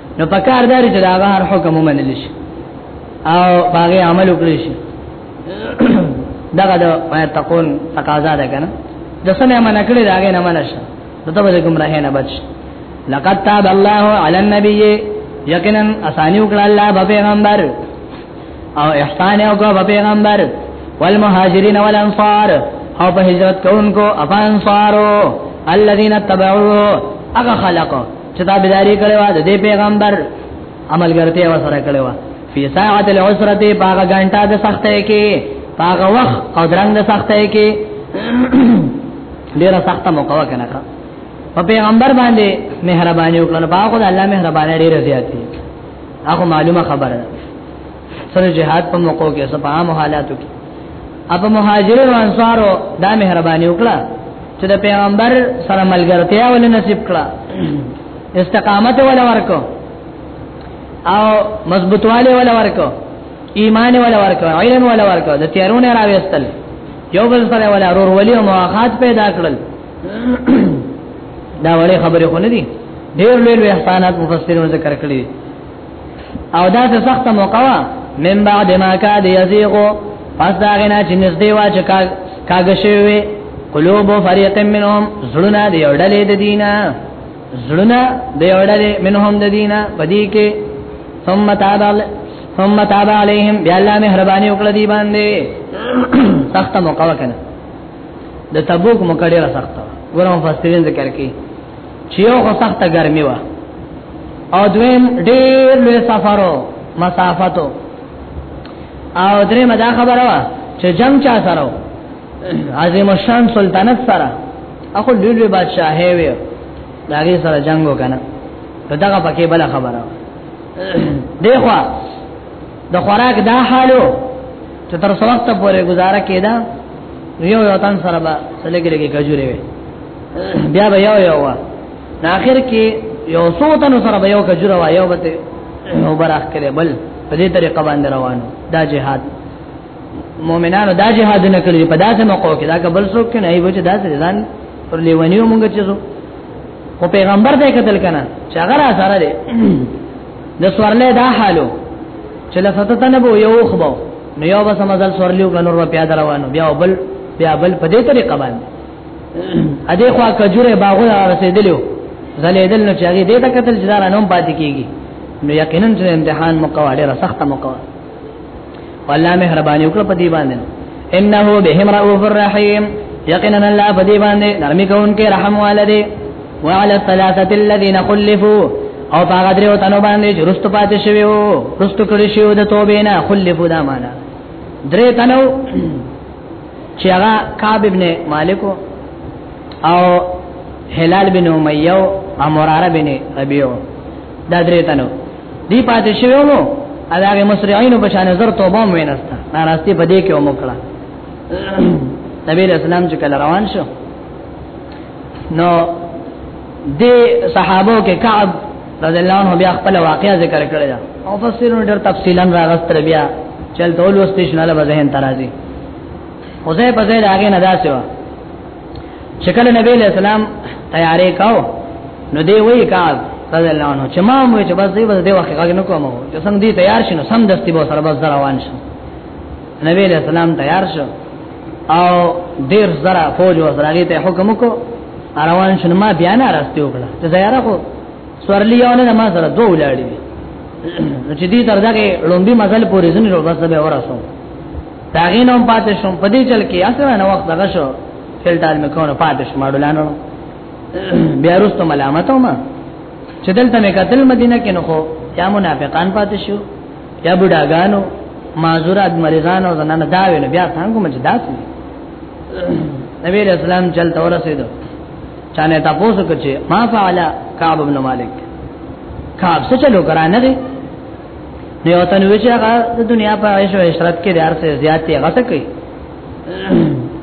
نو پکار دار چې دا هر حکم ومنل شي او باغې عمل وکړي شي دغه د تقون تقاضا ده کنه د سمه من کړی داګه نه منشه نو ته به گمراه نه بچ لقد تاب الله على النبي یقینا اسانی وکړه الله په پیغمبر او احسان او کو په پیغمبر والمهاجرین والانصار او په هجرت کوونکو افانصارو الذين تبعوه هغه خلقو چې دا بلاری کړي وا د پیغمبر عملګرته و سره کړي وا فی ساعه العسره باغ غنټه د سختې کې باغ وخت او درنګ د سختې کې ډیره سخته موقوا کنه په پیغمبر باندې مهرباني وکړه باغ د الله مهرباني ډیره زیاتې هغه معلومه خبره ده سره جهاد په موقع کې سپه عام حالاتو کې اپ مهاجرو او انصارو دا مهرباني وکړه چې د پیغمبر سره ملګرتیا ول نصیب کړه استقامت ول ورکو او مضبوطواله ول ورکو ایمان ول ورکو علم ول ورکو د تیارونه راوستل یو بل سره ول ورور ولي او مواخات پیدا کړل دا وړي خبره خو نه دي ډېر لوی احسانات مفسرینو ذکر کړی او دا څه سخت موقع وا من بعد ما کاد یزیغو پس دا غنا چې نږدې وا چې کاګ شوی قلوب فريق منهم زړونه دی اورډلې د دینه زړونه دی اورډلې منهم د دینه پدې کې ثم تاب ثم تاب عليهم بیا الله مهرباني وکړه دی باندې سخت موقع وکنه د تبوک مکړه سخت ورو فاستین ذکر کې چې یو خو سخته ګرمي و او دویم ډیر لوی سفرو مسافتو او درې مدا خبره وا چې جنگ چا سره عظیم الشان سلطنت سره اخو لوی لوی بادشاہ وي داګه سره جنگ وکنه نو دا پکې بل خبره دیخوا د خوراک دا حالو چې تر څو وخت پورې گزاره کېده یو یو تن سره به سلګلګي کجوري وي بیا به یو یو وا نه اخر کې یو څو تنو سره به یو کجوره وا یو به او براخ کله بل په دې طریقه باندې روانو دا جهاد مؤمنانو دا جهاد نه کړی په داسې موقع کې دا قبل څوک نه ایو چې داسې ځان پر لیوانیو مونږ چې زو او پیغمبر دې قتل کنا چې هغه را سره دې د سوړلې دا حالو چې لفتت نه بو یو خبو نو یو بس مزل سوړلیو غنور په پیاده روانو بیا بل بیا بل په دې طریقه باندې ا دې خوا کجوره باغونه رسیدلو زلیدل نو چاغي دې ته قتل جدار انوم پاتې کیږي نو یقینا چې امتحان مقوا ډیره سخته مقوا والله مهرباني وکړه په دې باندې انه بهم رؤوف الرحیم یقینا الله په دې باندې نرمي کوونکې رحم والده وعلى الثلاثه الذين خلفوا او هغه درو تنو باندې چې رستو پاتې شوی وو رستو کړی شوی د توبې نه خلفو دا معنا درې تنو چې هغه کعب ابن مالک او هلال بن امیه او امراره بن ربیع دا درې تنو دی پاتې شوی وو اداغه مسرعين په شان زر توبه وینسته ناراستی په دې کې ومکړه نبی رسول الله چې کله روان شو نو د صحابه کې کعب رضی الله عنه بیا خپل واقعیا ذکر کړی دا او فسرونه ډېر تفصیلا راغستر بیا چل ټول واستیش نه له ذهن ترازی حذیفه په ځای راغی نه داسې و چې کله نبی له سلام تیارې کاو نو دی وی کعب رضی الله عنه چې ما مو چې بس دی بس دی وخت غږ نه کوم چې څنګه دی تیار شینو سم دستی به سره بس روان شو نبی له سلام تیار شو او دیر زرا فوج او زرالی ته حکم کو روان شنو ما بیا نه راستي وکړه ته زیاره خو سورلی یو نه ما سره دوه ولاړی چې دې تر دغه لومبي مزل پورې زنه رو بس به ورسو داغه نوم پاتې شوم په دې چل کې اصلا نو وخت دغه شو فلټال مې کونه پاتې شوم اډولانو بیا وروسته ملامت ما چې دلته مې قتل مدینه کې نو خو یا منافقان پاتې شو یا بډاګانو معذورات مریضانو زنانه دا ویني بیا څنګه مچ داسي نبی رسول الله چل تور رسیدو چانه تاسو کچې ما فعل کعب بن مالک کعب څه چلو کرا نه دی نو تن وچ هغه د دنیا په عيش او عشرت کې دار څه زیاتې غته کوي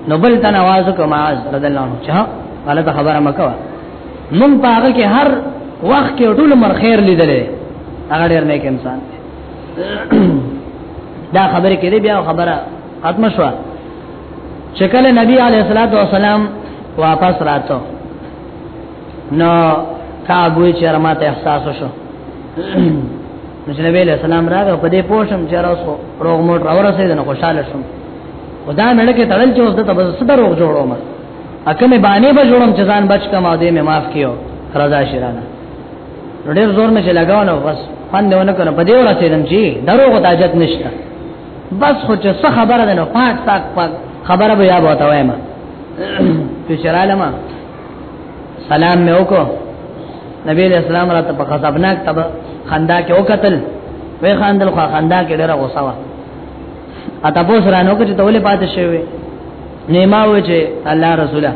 نو بل تن आवाज کو معاذ رضی الله عنه چا غلط خبره مکو مون پاغه کې هر وخت کې ټول مر خیر لیدلې هغه ډېر نیک انسان دا خبره کې بیا خبره ختم شو چکل نبی علیہ الصلوۃ والسلام واپس راتو نو کابوی چرمات احساس شو نو چې نبی له سلام راغی په دې پوښم چې راوسو روغ موټ راورسېد نو خوشاله شوم خدا مې لکه تړل چې اوس ته بس ستر روغ جوړوم اکه مې باندې به جوړم چې ځان بچ کما دې مې معاف کیو رضا شیرانه ډېر زور مې لګاو نو بس باندې ونه کړ په دې ورسېدم چې دروغ ته حاجت نشته بس خو چې څه خبره ده نو پاک پاک پاک خبره به یا بوته وایم چې چرالما سلام مې وکړ نبی علیہ السلام راته په خطبناک تب خندا کې وکتل وې خاندل خو خندا کې ډېر غوسه و اته پوس رانو کې ته ولې پاتې شوی نیما و چې الله رسوله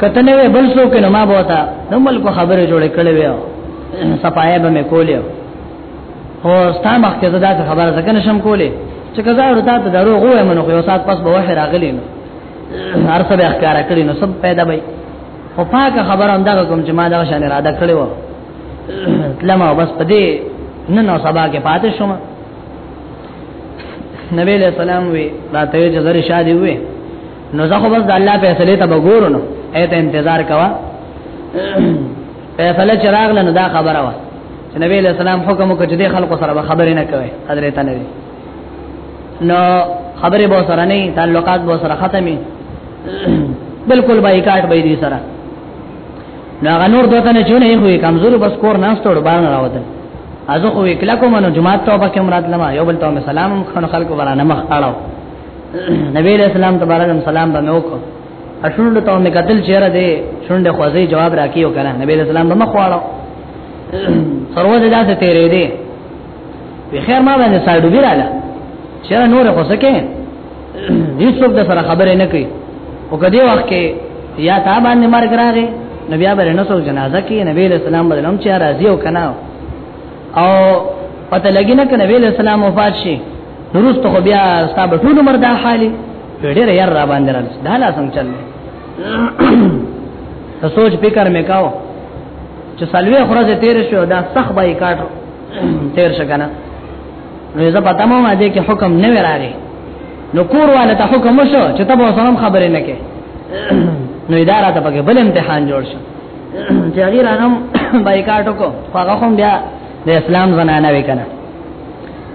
کته نه بل سو کې ما بوتا نو ملک خبره جوړې کړې و صفایه به مې کولې هو ستا مخ کې زدا خبره ځکه نشم کولې چې کزا ورته دروغ وې منو خو یو سات پس به وحی راغلی نو هر څه به اختیار کړی نو سب پیدا وي خو پاک خبر هم دا کوم چې ما دا شان اراده کړې و لمه بس پدې نن او سبا کې پاتې شوم نبی له سلام وی راته چې زری شادي وي نو زه خو بس د الله فیصله ته وګورم ایته انتظار کوا فیصله چراغ له دا خبره وا چې نبی له سلام حکم وکړ چې خلکو سره خبرې نه کوي حضرت نبی نو خبره به سره نه تعلقات به سره ختمي بالکل بایکاټ به دي سره نو هغه نور دوته نه چونه وي کمزور بس کور نه ستوړ باندې راوته ازو خو وکلا کوم نو جمعه ته پکې مراد لما یو بل ته سلام خن خلق ورانه مخ اړو نبی علیہ السلام تبارک سلام به موکو اشوند ته مې قتل چیرې دې شوند خوځي جواب راکیو کنه نبی علیہ السلام به مخ واړو سروه دې داسې تیرې دې په خیر ما باندې ساډو بیراله چې نور خو سکه دې څوک د سره خبرې نه کوي او کدی وخت کې یا تا باندې مرګ راغی نبی باندې نو څو جنازه کې نبی له سلام باندې هم چې راضي او کنه او پته لګی نه کنه نبی له سلام وفات شي دروست خو بیا ستاب ټول عمر دا حالي ډېر یې را باندې راځي دا لا څنګه چل ته سوچ فکر مې کاو چې سلوي خرزه تیر شو دا سخ بای کاټو تیر شکنه نو زه پتا مو ما دې کې حکم نه وراغي نو کور والا ته حکم وشو چې تبو سلام خبرې نه کې نو اداره ته پکې بل امتحان جوړ شو چې هغه رانم بایکاټ وکړو هغه هم بیا د اسلام زنانه وکنه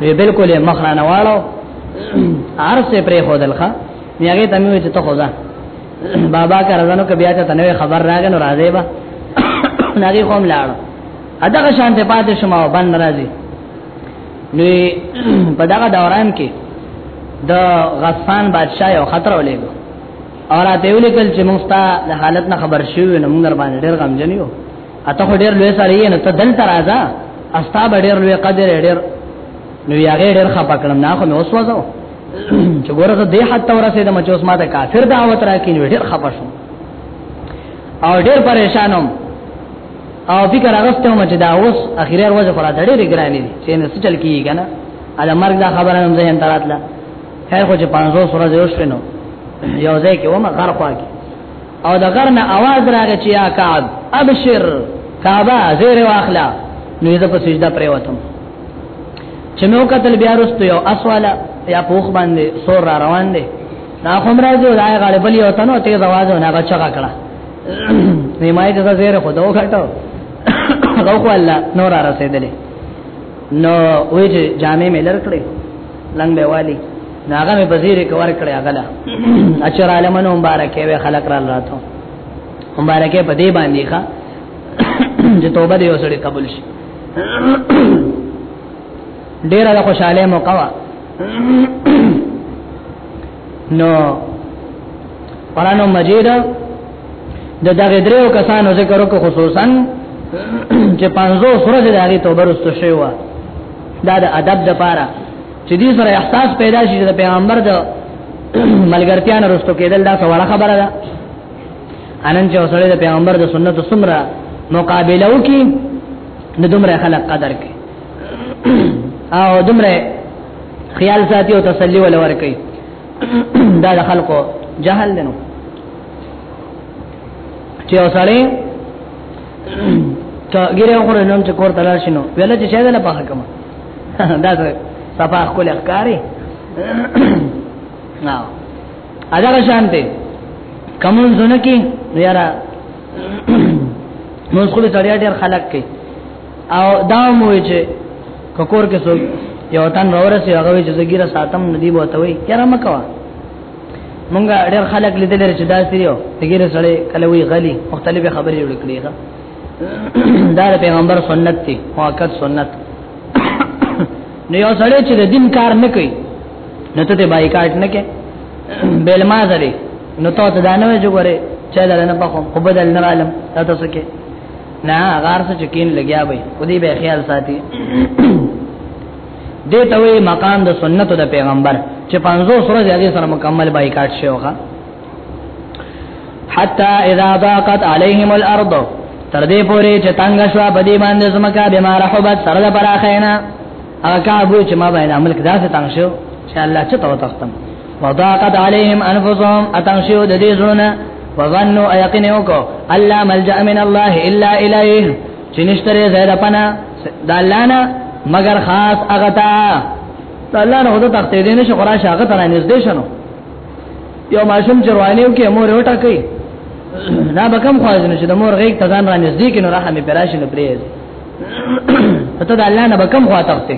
وی بالکل مخرانه والو ارسه پرې خودلخه میاګه تمه چې ته خوځه بابا کا رضانو کبیا ته تنوي خبر راغنو راځي با ناګي قوم لاړو اداګه شان ته پاتې شوم او باندې راځي نو په دغه دوران کې د غسان بادشاہ یو خطر ولېګو او راته ولیکل چې موږ ته د حالت نه خبر شو نو موږ در باندې ډېر غم جنیو اته خو ډېر لوی سره یې نو ته دلته راځه استا به ډېر لوی قدر ډېر نو یې هغه ډېر خپه کړم نه خو مې اوس وځو چې ګوره زه دې حد ته ورسېدم چې اوس ما ته کافر دعوت راکې نو ډېر خپه شوم او ډېر پریشانم او فکر اغسته مو چې دا اوس اخیری ورځ خورا ډېر ګرانی دي چې نه سچل کیږي کنه دا مرګ دا خبره هم ځین تراتله هر خو چې 500 سره یو شنو یو ځای کې ومه غر خوا کې او دا غر نه आवाज راغی چې یا کعب ابشر کعبه زیر واخلا نو یې په سجده پرې وتم چې مې وکتل بیا رستو یو اسواله یا پوخ باندې سور را روان دي نا کوم راځي دا غالبلی او تنو تیز आवाज نه غچا کړه نیمای ته زیره خو دو غټو هغه خو الله نور را رسیدلې نو وې چې جامې مې لر کړې لنګ به والی ناغه مې بزیر کور کړې هغه لا اچر عالمونو مبارکې وې خلق را راتو مبارکې په دې باندې ښا چې توبه دې وسړي قبول شي ډیره د خوشاله موقع نو قران مجید د دغه دریو کسانو ذکر وکړو خصوصا چې پنځو سره د هغه توبه رسته شوی و دا د ادب د پاره چې دې سره احساس پیدا شي چې پیغمبر د ملګرتیا نه رسته کېدل دا څه وړه خبره ده انن چې اوسړي د پیغمبر د سنت سمره مقابله وکي نو دومره خلق قدر کوي او دومره خیال ساتي او تسلی ولور کوي دا د خلکو جهل دنو چې اوسړې ته ګیره خور نن چې کور تلل شنو ویل چې شه ده نه پخه کما دا څه صفه خپل ښکاری نو اجازه شانته کومون زونه کې یارا نو خپل تړیا ډیر خلک کې او دا مو چې کور کې سو یو تن راورسي هغه چې زګیره ساتم ندی بوته وي یاره مکوا مونږه ډېر خلک لیدل چې دا سریو دګیره سره کله وی غلی مختلف خبرې جوړ کړې ښا دا پیغمبر سنت دی موقت سنت نو یو سره چې د دین کار نه کوي نو ته بایکاټ نه کې بیل ما زری نو ته دا نه وځو غره چې دا نه په خو بدل نه عالم تاسو کې نه غار څه چکین لګیا وي په دې به خیال ساتي دې ته وی مقام د سنت د پیغمبر چې 500 سره هغه سره مکمل بایکاټ شي وخه حتا اذا ضاقت عليهم الارض تر دې پورې چې تنگ شو په دې باندې زمکا به ما رحبت سره د پراخینا هغه کابو چې ما باندې عمل کړه څه تنگ شو چې الله چې تو تختم وضاقت عليهم انفسهم اتنشيو د دې زړونه وظنوا ايقين وکړو الله ملجا من الله الا اليه چې نشتره زیاده پنا د الله نه مگر خاص هغه تا د الله نه هدا تخته دې نشه قرآن شاګه تر نږدې شنو یو ماشوم چې روانیو کې مور وټه کوي دا به کم خواځ نشه د مور غیږ تزان را نږدې کې نو راخه می پراشنه پریز ته د الله نه به کم خوا تخته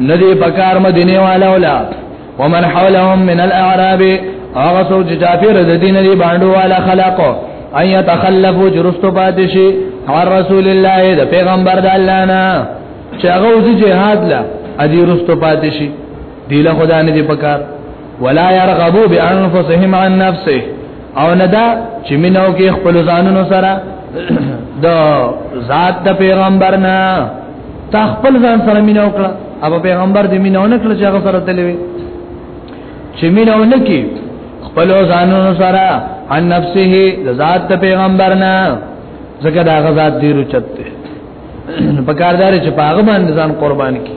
ندی پکار مدینه والا ولا ومن حولهم من الاعراب هغه سو چې جافر د دین دی باندې والا خلقو ان يتخلفوا جرستو پاتشي عن رسول الله د پیغمبر د الله نه چې هغه وځي جهاد لا ادي رستو پاتشي دی له خدای نه دی پکار ولا يرغبوا بانفسهم عن نفسه او ندا چې مينو کې خپل ځانونو سره د ذات د پیغمبر نه تا خپل ځان سره مينو کړه او پیغمبر دې مينو نه کړ چې هغه سره تلوي چې مينو نه کې خپل ځانونو سره عن نفسه د ذات د پیغمبر نه زګه دا غزاد دی رچته په کاردار چې پاغه باندې ځان قربان کی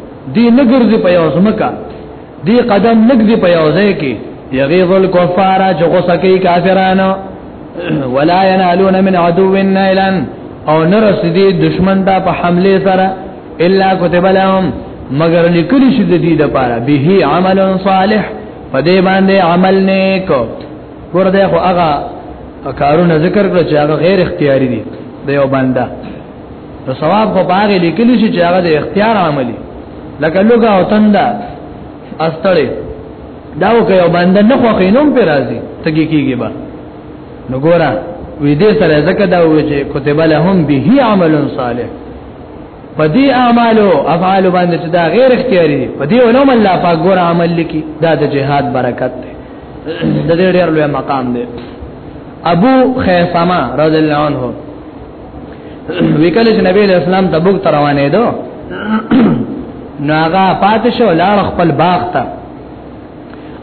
دی نګرځي په یو ځمکه دی قدم نګدي په یو ځای کې یغیظ الکفار چې غوسه کوي کافرانو ولا ينالون من عدو نيلا او نرسدي دشمن ته په حمله سره الا كتب لهم مگر لیکلی شي د دې لپاره به عمل صالح په دې باندې عمل نیک ورته خو هغه کارونه ذکر کړ چې هغه غیر اختیاري دي د یو بنده نو ثواب خو باغې لیکل شي چې هغه د اختیار عملی لکه لوګه او تنده استړې دا وکي او باندې نه خو خینوم پر راځي تګي کیږي با نو ګورا وې دې سره زکه دا وې چې کتب لهم به عمل صالح پدې اعمالو افعال باندې چې دا غیر اختیاري دي پدې علوم الله پاک ګور عمل لکی دا د جهاد برکت دی د دې ډېر لوی مقام دی ابو خیثمه رضی الله عنه وکاله چې نبی له اسلام تبوک ته روانې دو ناغا پات شو لاړ خپل باغ ته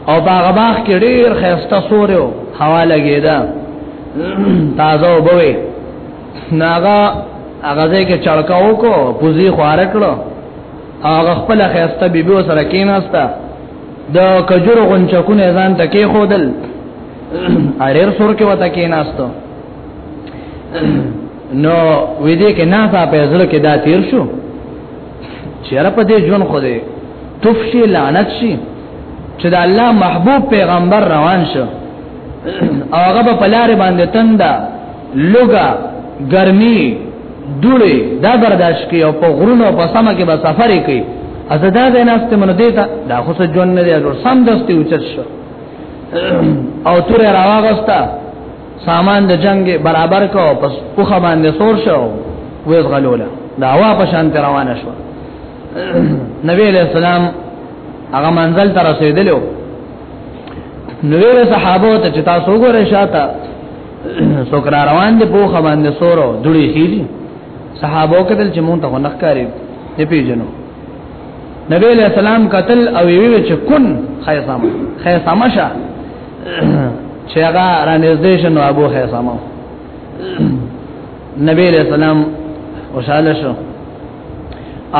او باغ باغ کې ډیر خسته سورو هوا لګیدا تازه وبوي ناغا هغه ځای کې چړکاو کو پوزي خوار کړو هغه خپل خسته بیبو سره کیناستا د کجورو غنچکونه ځان تکي خودل اړیر سور کې وته کیناستو نو وې دې کې نه تا په زړه کې دا تیر شو چیرې په دې ژوند خو دې تفشي لعنت شي چې د الله محبوب پیغمبر روان شو او هغه په لارې باندې تنده لوګه ګرمي دوړي دا برداشت کوي او په غرونو په سما کې به سفر کوي ازدا د ناست منو دیتا دا خو څه جون نه دی جوړ سم دستي اوچت شو او تور راواغستا سامان د جنگ برابر کو پس او خبان دې سور شو وېز غلوله دا وا په شان روانه شو نبی علیہ السلام هغه منزل ته رسیدلو نو ویل صحابه ته چې تاسو وګورئ شاته څوک را روان دي په خو باندې سورو دوړي خېږي صحابه کتل چې مونږ ته نخکاری نه پیژنو نبی علیہ السلام قتل او وی چې کن خیسامه خیسامه شه چې هغه را نږدې شنو ابو حیثمه نبی علیہ السلام وشاله شو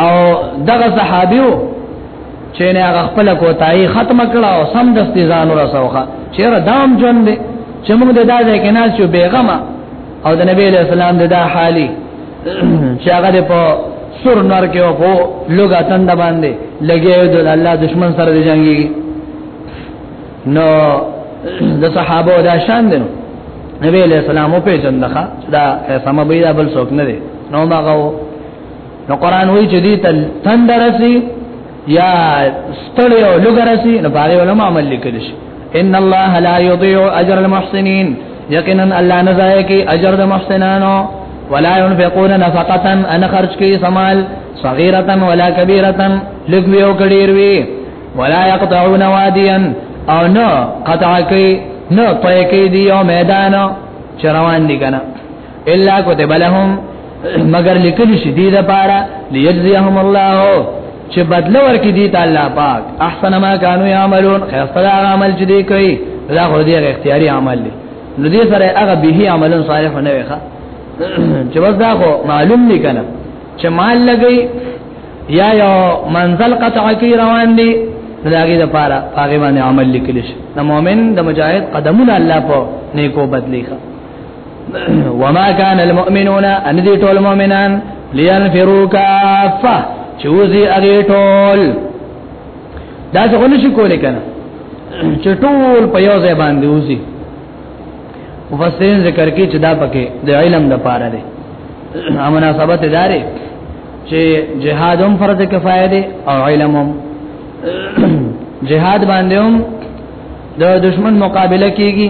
او دغه صحابیو چې نه هغه خپل کوتای ختم کړه او سم د استیزان رسوخه چیرې دام جون دي چې موږ د دازه کې نه شو بیغمه او د نبی علیہ السلام د دا حالي چې هغه په سر نور کې او په لوګا تند باندې لګي د الله دشمن سره جنگي نو د صحابه دا شان دي نبی علیہ السلام په جندخه دا سم به دا بل څوک نه دي نو ما غو نو قران وی چې دي تل تندرسي یا ستړي او لګرسي نو باغې علماء عمل لیکل شي ان الله لا يضيع اجر المحسنين یقینا الله نزای کی اجر د محسنانو ولا ينفقون نفقه ان خرج کی سمال صغيره ولا كبيره لګوي او کډیر وی ولا يقطعون واديا او نو قطع کوي نو طي کوي دی یو میدان چروان دي کنه الا كتب لهم مگر لیکل شي دي د پاره ليجزيهم الله چې بدل ورکړي دي تعالی پاک احسن ما كانوا يعملون خیر صدا عمل چې دي کوي دا خو دې اختیاري عمل دي نو دې سره هغه به عمل صالح نه وي ښه چې بس دا خو معلوم دي کنه چې مال لګي یا یو منزل قطع کی روان دي داګه د پاره هغه باندې عمل لیکل شي د مؤمن د مجاهد قدمونه الله په نیکو بدلی ښه وما كان المؤمنون ان دي ټول مؤمنان لينفروا كافه چوزي اغي ټول دا څنګه نشي کولای کنه چې ټول په یو ځای باندې وځي مفسرین ذکر کوي چې دا پکې د علم د پاره دی امناسبت داري چې جهاد هم فرض کفایه دی او علم هم جهاد باندې هم د دشمن مقابله کیږي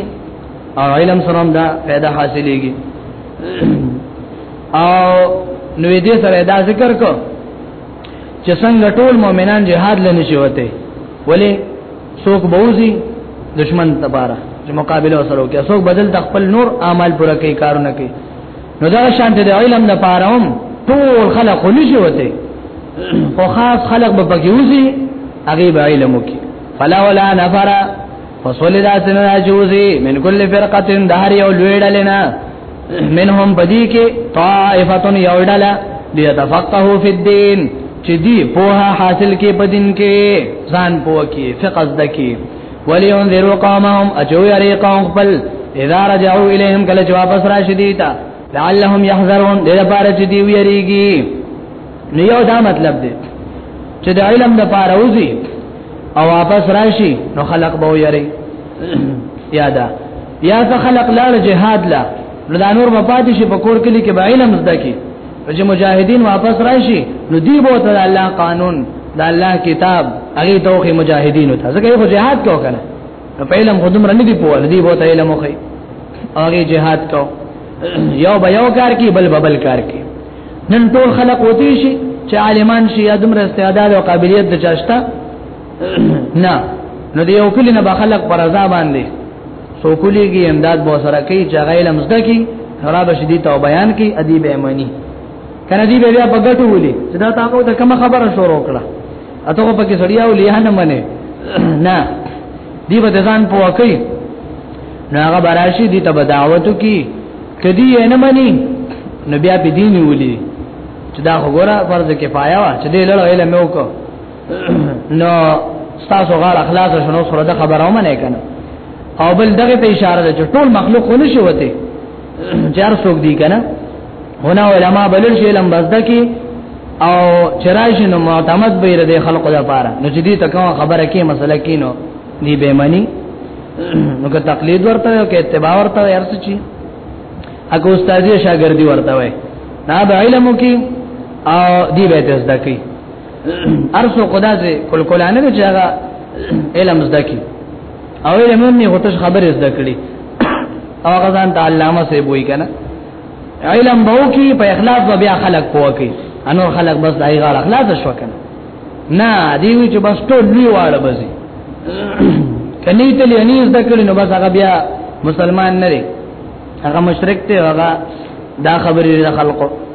او علم سره هم دا پیدا حاصلېږي او نو دې سره دا ذکر کو چې څنګه ټول مؤمنان جهاد لنی شي وته ولی څوک بوزي دشمن تبارک چې مقابله وسره کوي څوک بدل د خپل نور اعمال پوره کوي کارونه کوي نو دا شانت د علم د پاره هم ټول خلق ولشي وته خو خاص خلق به پکې وځي هغه به علم وکي فلا ولا نفر فصل ذات ناجوزي من كل فرقه دهر یو لویډلنا منهم بدی کې طائفه یوډلا ليتفقه في الدين چې دی په حاصل کې بدین کې ځان پوکي فقز دکی ولينذروا قومهم اجو يري قوم خپل اذا رجعوا اليهم کله چې واپس راشي دي تا لعلهم يحذرون دې لپاره چې دی ویریږي نو یو دا مطلب دی چې د علم د پاره وځي او واپس راشي نو خلق به ویری یادا یا ته خلق لاړ جهاد لا نو دا نور مپاتې شي په کور کې کې به علم زده کی چې مجاهدین واپس راشي نو دی به ته الله قانون د الله کتاب هغه توخي مجاهدین ته ځکه یو جهاد کو کنه په علم خودم رنه دی په دی به ته علم خو هغه جهاد کو یو به یو کار کی بل ببل کار کی نن ټول خلق وتی شي چې عالمان شي ادم رسته استعداد او قابلیت د چاشتا نه نو دی یو کلی نه به خلق پر ځا باندې سوکلیږي امداد بو سره کوي چې هغه علم زده کی خراب شدي تو بیان کی ادی به مانی کنه دی بیا په ګټو ولي چې دا تاسو ته کوم خبره شروع کړه اته په کې سړیا ولي نه منه نه دی به ځان په وکی نو هغه براشي دی ته دعوتو کی کدی یې نه مني نو بیا په دین ولي چې دا وګوره فرض کفایه وا چې دې لړ علم وکړه نو تاسو غاړه اخلاص شنو سره د خبره ومنه کنه او بل دغه ته اشاره ده چې ټول مخلوق خو نشي وته چار څوک دی کنه هونه علما بلل شي لم بزده کی او چرایش نو معتمد به رده خلق ده پاره نو چې دې تکو خبره کې مسله کې نو دی به معنی نو که تقلید ورته او که اتباع ورته ارڅ چی اګه استاد یې شاګردي ورته وای نه به علم کې او دی به تاسو دکی ارسو خدا سے کل کولانه چې هغه علم زده کی او علم نه هوتش خبره زده کړي او هغه ځان ته علامه سي بوئی کنه علم بو کی په اخلاص به بیا خلق پوه کی انو خلق بس دای غاړه اخلاص شو کنه نه دی وی چې بس ټول لوی واړه بزي کني ته لنی زده کړي نو بس هغه بیا مسلمان نه لري هغه مشرک ته هغه دا خبرې د خلقو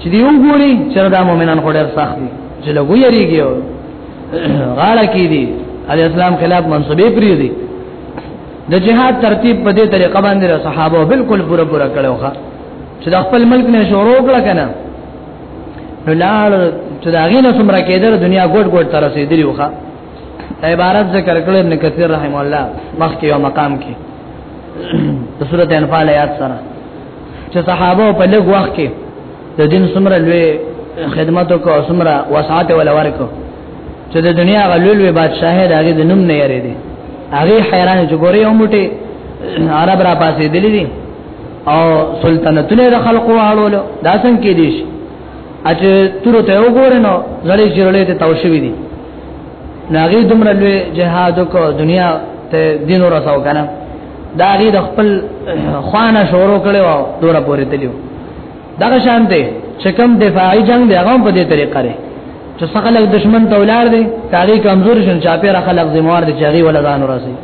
چې دی وګوري چې دا مؤمنان خو ډېر سخت دي چې لګو یریږي غاړه کې دي د اسلام خلاف منسوبې پری دي د جهاد ترتیب په دې طریقه باندې صحابه بالکل پوره پوره کړو ښا چې د خپل ملک نه شروع کړه کنه نو لاړ چې دا غینه سمره کېدل دنیا ګډ ګډ تر رسیدلی وخا عبارت ذکر کړل ابن کثیر رحم الله مخکې یو مقام کې سورته انفال آیات سره چې صحابه په لږ وخت کې د دین څومره لوی خدمت او څومره وسعت ولا ورکو چې د دنیا غلول وی بادشاہ دغه د نوم نه یری دي هغه حیران چې ګوري او موټي عرب را پاسې دلی دي او سلطنتونه د خلقو واړول دا څنګه کې دي چې تر ته وګورنو زړې چیرلې ته توشوي دي ناغي دومره لوی جهاد کو دنیا ته دین ورساو کنه دا غي د خپل خوانه شروع کړي وو دوره پورې تلو دغه شان دی چې کوم دفاعي جنگ دی هغه په دې طریقه لري چې څنګه لګ دشمن ته ولار دی کاغي کمزور شون چا پیره خلق زموار دی چې هغه ولا ځان ورسي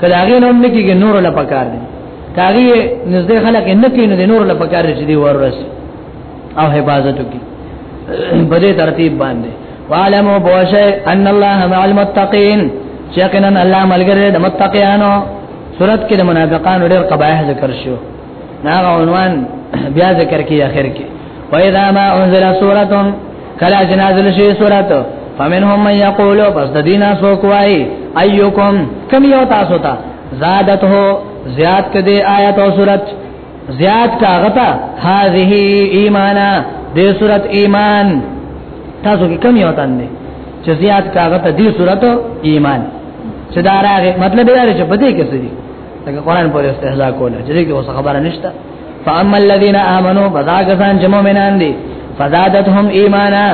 کله هغه نوم نکیږي نور لا پکار دی کاغي نږدې خلک نه کینې نور لا پکار دی چې دی ورسي او حفاظت کی په دې ترتیب باندې وعلمو بوشه ان الله مع المتقین یقینا الله ملګری د متقینانو صورت کې د منافقانو ډېر قبایح ذکر شو ناغه عنوان بیا ذکر کی اخر کې وإذا ما أنزل سورة کلا جنازل شي سورة فمنهم من يقول پس د دینه سو کوي ايکم کم یو تاسو ته زادت هو زیات کدي آیات او سورت زیاد کاغتا هذه ایمانا دې صورت ایمان تاسو کې کم یو تن دی چې زیاد کاغتا دې صورت ایمان چې دا راغی مطلب دا چې په دې کې څه دي لکه قران په استهزاء کوله چې دې کې اوس خبره نشته فاما الذين امنوا فذاكسان چې مؤمنان دي فزادتهم ایمانا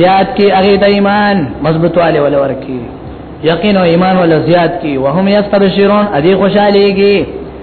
زیاد کی هغه د ایمان مضبوطواله ول ورکی یقین او ایمان ول زیاد کی وهم یستبشرون ادي خوشاليږي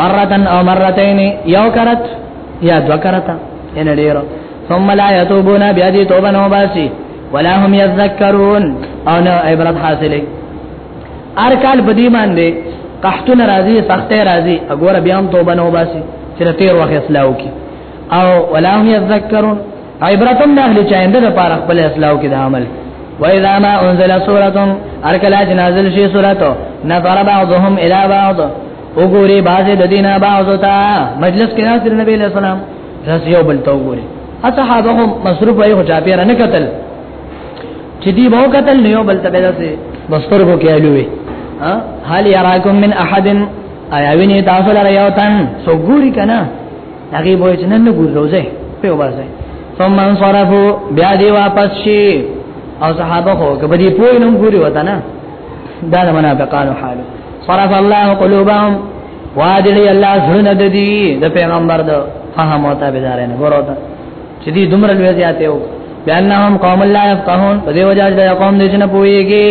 مرتن او مرتين یو کرت یا دو کرتا ان ډیرو ثم لا يتوبون بیا دې توبه نو باسي ولا هم يذكرون او نه عبرت حاصله ار کال بدی باندې قحطون راضی سخته راضی وګوره بیا هم توبه نو باسي چې تیر وخت اسلام کی او ولا هم يذكرون عبرتم نه اهل چاینده د پاره خپل اسلام کې د عمل وإذا ما أنزل سورة أركلا جنازل شي سورة نظر بعضهم إلى بعض وګوري باز د دینه باز وتا مجلس کې ناصر نبی له سلام رس یو بل تو وګوري اصحابه هم مصروف وي خو چا پیر نه قتل چې دی به قتل نه یو بل ته داسې بسترګو کې الوي ها حال یراکم من احد ایا ویني تاسو لره یو تن سو ګوري کنه هغه به چې نن ګور روزه په وباسه ثم انصرفوا بیا دی واپس شي او صحابه خو کبدی پوینم ګوري وتا نه دا د منافقانو حال صرف الله قلوبهم واجلی الله زړه د دې د پیغمبر د فهم او تابعدارین ګورو ته چې دې دومره لوی زیاته یو بیانهم قوم لا يفقهون په دې وجه چې قوم دې نه پويږي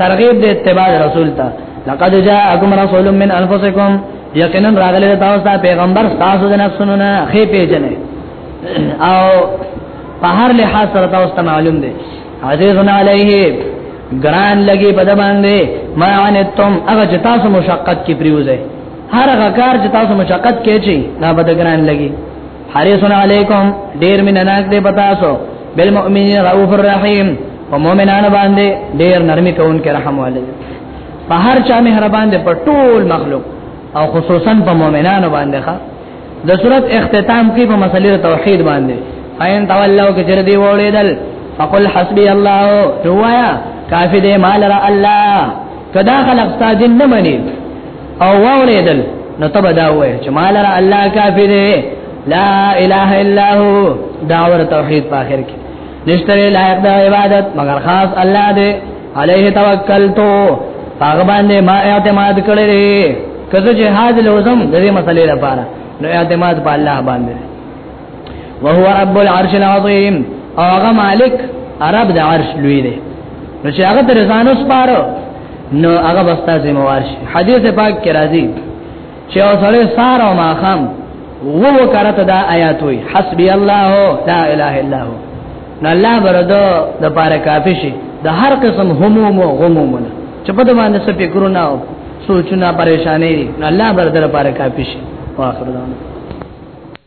ترغیب دې اتباع رسول ته لقد جاءكم رسول من انفسكم یقینا راغله تاسو ته پیغمبر تاسو د نفسونو نه خې پیژنې او په هر لحاظ سره تاسو ته معلوم دي عزیز علیه ګران لګي بد باندې ما انتم هغه چې تاسو مشقت کې پریوزه هر هغه کار چې تاسو مشقت کې چی نه بد ګران لګي حریصون علیکم ډیر منناک دې پتا سو بالمؤمنین رؤوف الرحیم او مؤمنانو باندې ډیر نرمي کوونکې رحم والي په هر چا مهربان دې په ټول مخلوق او خصوصا په مؤمنانو باندې ښه د صورت اختتام کې په مسلې توحید باندې فین تولوا کې چر دی وړیدل فقل حسبی الله روایا کافی دې مال را الله کدا خلق ستاسو نه مني او وړیدل نو تب دا وای چې مال را الله کافی دې لا اله الا هو داور توحید په اخر کې نشتره لایق د عبادت مگر خاص الله دې علیه توکلتو هغه باندې ما اعتماد کړی دی کله جهاد لوزم د دې مسلې لپاره نو اعتماد په الله باندې وهو رب العرش العظیم هغه مالک عرب د عرش لوی دی نو چې هغه تر ځانو سپارو نو هغه بستا ذمہ وار شي حدیث پاک کې راځي چې اوسړې سار او ماخام وو وکړه ته دا آیات وي حسبي الله لا اله الا هو نو الله برده د پاره کافی شي د هر قسم هموم او غموم نه چې په دې باندې څه فکرونه او سوچونه پریشانې نه الله برده لپاره کافی شي واخر دعوانا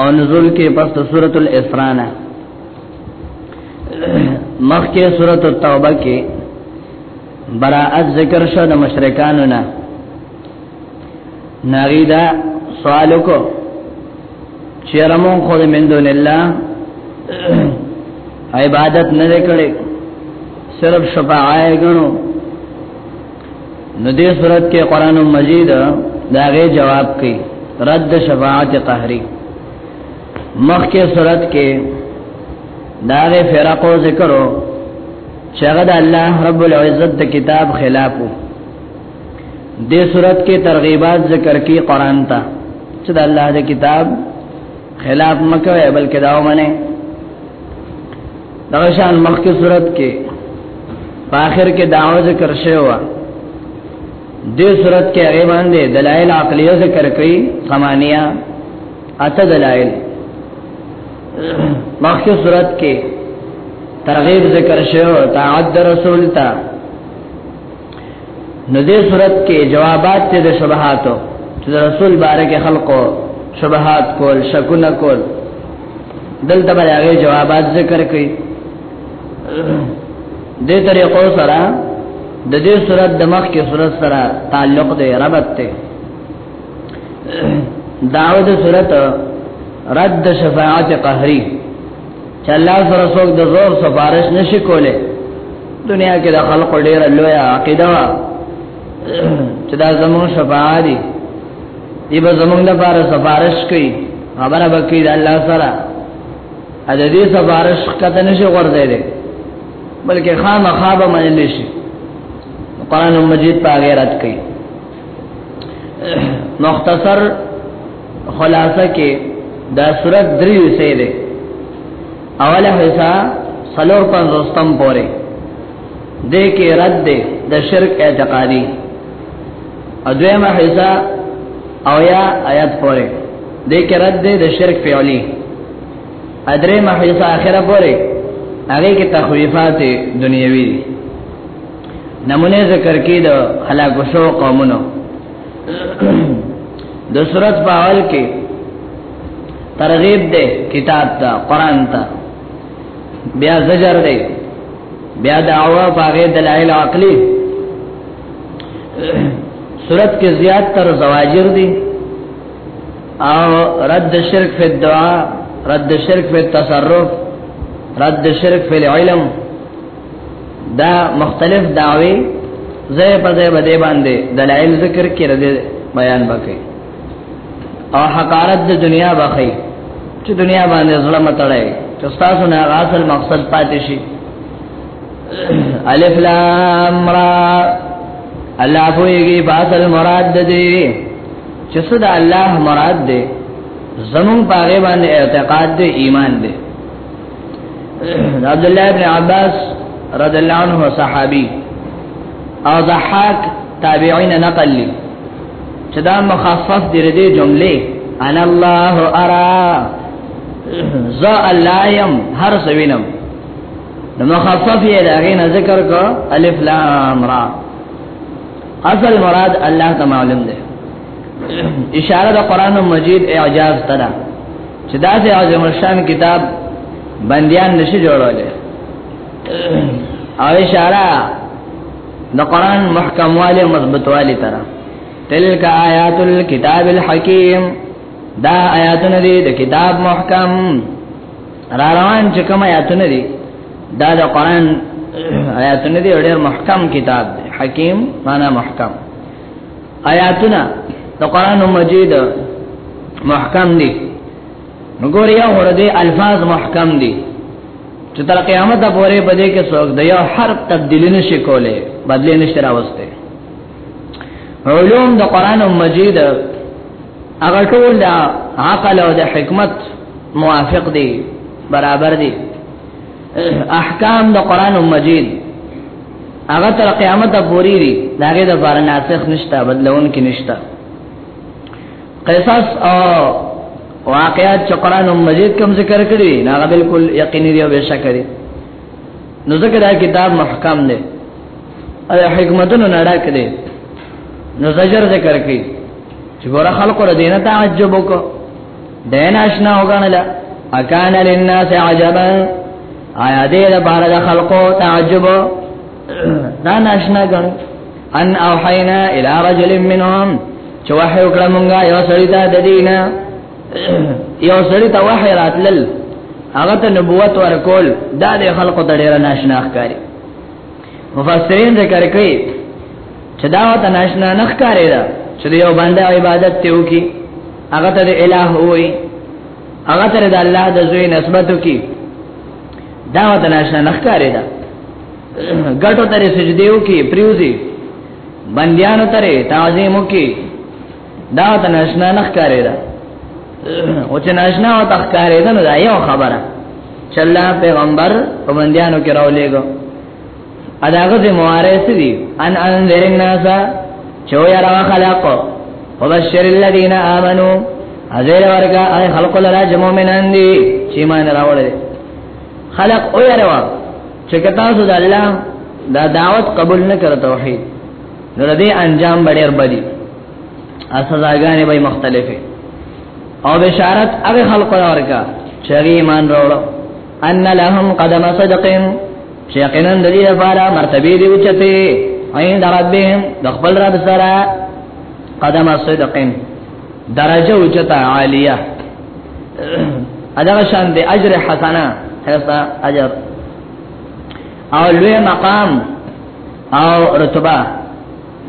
او نزول کې پس سورۃ الاسراء نه مخکې سورۃ التوبه کې براءت ذکر شو د مشرکانو نه ناغیدا سوال کو چیرمون خود من دون الله عبادت نه کړي صرف شفاعه غنو نو دې صورت کې قران مجید دا غي جواب کوي رد شفاعت قهري مخ کې صورت کې دا غي فرقو ذکرو چې هغه د الله رب العزت د کتاب خلاف وو دې صورت کې ترغیبات ذکر کې قران ته چې د الله د کتاب خلاف مکوې بلکې دا ومنه دا شان مخکې صورت کې په اخر کې داو ذکر شوی و دې صورت کې هغه باندې دلایل عقلیه ذکر کړي ثمانیه اته دلایل مخکې صورت کې ترغیب ذکر شوی تعد رسول تا نو دې صورت کې جوابات ته د شبهاتو چې رسول بارے کې خلقو شبهات کول شکونه کول دلته به هغه جوابات ذکر کړي د طریقو سره د دې صورت د مخ کې صورت سره تعلق دی ربط دی داود صورت رد شفاعت قهری چې الله سره څوک د زور سفارش نشي کوله دنیا کې د خلق ډیره لوی عقیده چې دا زموږ شفاعت دی دی به زموږ لپاره سفارش کوي خبره به کوي د الله سره ا د دې سفارش کته نشي ورته دی بلکې خامخا به منل شي قران مجید په غیرت کوي مختصر خلاصه کې دا صورت درې حصے ده اوله حصہ سلور پنځوستم پوره دې کې رد دې د شرک اعتقادي ادویمه حصہ او یا آیات پورې دې کې رد دې د شرک فعلی ادرې محیصه اخره پورې هغه کې تخویفات دنیوي نمونه ذکر کې د هلاک شو قومونو د صورت په اول کې ترغیب ده کتاب ته قران ته بیا زجر دی بیا دعوا باغې دلایل عقلی صورت کې زیات تر زواجر دي او رد شرک فی الدعاء رد شرک فی التصرف رد شرک فی العلم دا مختلف دعوی زې په زې باندې دلایل ذکر کړي بیان وکړي او حقارت د دنیا بخی چې دنیا باندې ظلم تړای چې تاسو نه اصل مقصد پاتې شي الف لام را الله پویږي باطل مراد دې چې صد الله مراد دې زمون پاره باندې اعتقاد دې ایمان دې عبد الله ابن عباس رضی الله عنه صحابي او ضحاک تابعین نقل لی چې دا مخصص دی دې جملې انا الله ارا ز الله يم هر سوینم نو مخصص یې دا غي نه ذکر کو الف لام را اصل مراد الله ته معلوم دی اشاره د قران مجید اعجاز ته ده چې دا سه اعظم الشان کتاب بندیان نشي جوړولې او اشاره د قران محکمواله مضبوطواله تر تلک آیات الكتاب الحکیم دا آیاتونه دي د کتاب محکم را روان چې کوم آیاتونه دي دا د قران آیاتونه دي ډېر محکم کتاب دی حکیم معنا محکم آیاتونه د قران مجید محکم دي نو ګور یو هر دې الفاظ محکم دي چې تر قیامت پورې په دې کې څوک د یو حرف تبدیل نشي کولای بدل نشي راوسته علوم د قران مجید هغه ټول د عقل او د حکمت موافق دي برابر دي احکام د قران مجید هغه تر قیامت پورې دي داګه د بار ناسخ نشته بدلون کې نشته قصص او واقعات چې قران مجید کوم ذکر کړی نه بالکل یقیني دی او بشک دی نو ذکر دا کتاب محکم دی او حکمتونو نه ډک دی نو زجر ذکر کړي چې ګور خلکو ردی نه تعجب وکړو دین آشنا وګڼل اکان للناس عجبا آیا دې لپاره د خلقو تعجب دا ناشنا ګڼ ان اوحینا الی رجل منهم چې وحی وکړه مونږه یو سړی ته د دینه یو سړی ته وحی راتلل هغه ته نبوت ورکول دا د خلقو ته ډیر ناشنا ښکاری مفسرین ذکر کوي چې دا ته ناشنا نه ښکاری دا چې یو باندې عبادت ته وکي هغه ته الہ وای هغه ته د الله د زوی نسبت وکي دا وته ناشنا نخکارې ده ګټو ترې سجدي وکي پریوزي بنديانو ترې تعظیم وکي دا وته ناشنا نخکارې ده او چې ناشنا او تخکارې ده نو دا یو خبره چلا پیغمبر په بنديانو کې راولېګو اداغه زمواره سدي ان انذر الناس چو يرا خلق وبشر الذين امنوا ازير ورکا اي خلق لرا جمع منان دي چې مان راوړل خلق او يروا چې کتا سو د الله دا دعوت قبول نه کړ توحید نو دې انجام ډېر بدی اسزاګانې به مختلفه او بشارت هغه خلق ورکا چې ایمان راوړل ان لهم قدم صدقین چې یقینا د دې لپاره مرتبه دی اوچته عین ربهم د خپل رب سره قدم صدقین درجه اوچته عالیه ادا شان د اجر حسنه هستا اجر او لوی مقام او رتبه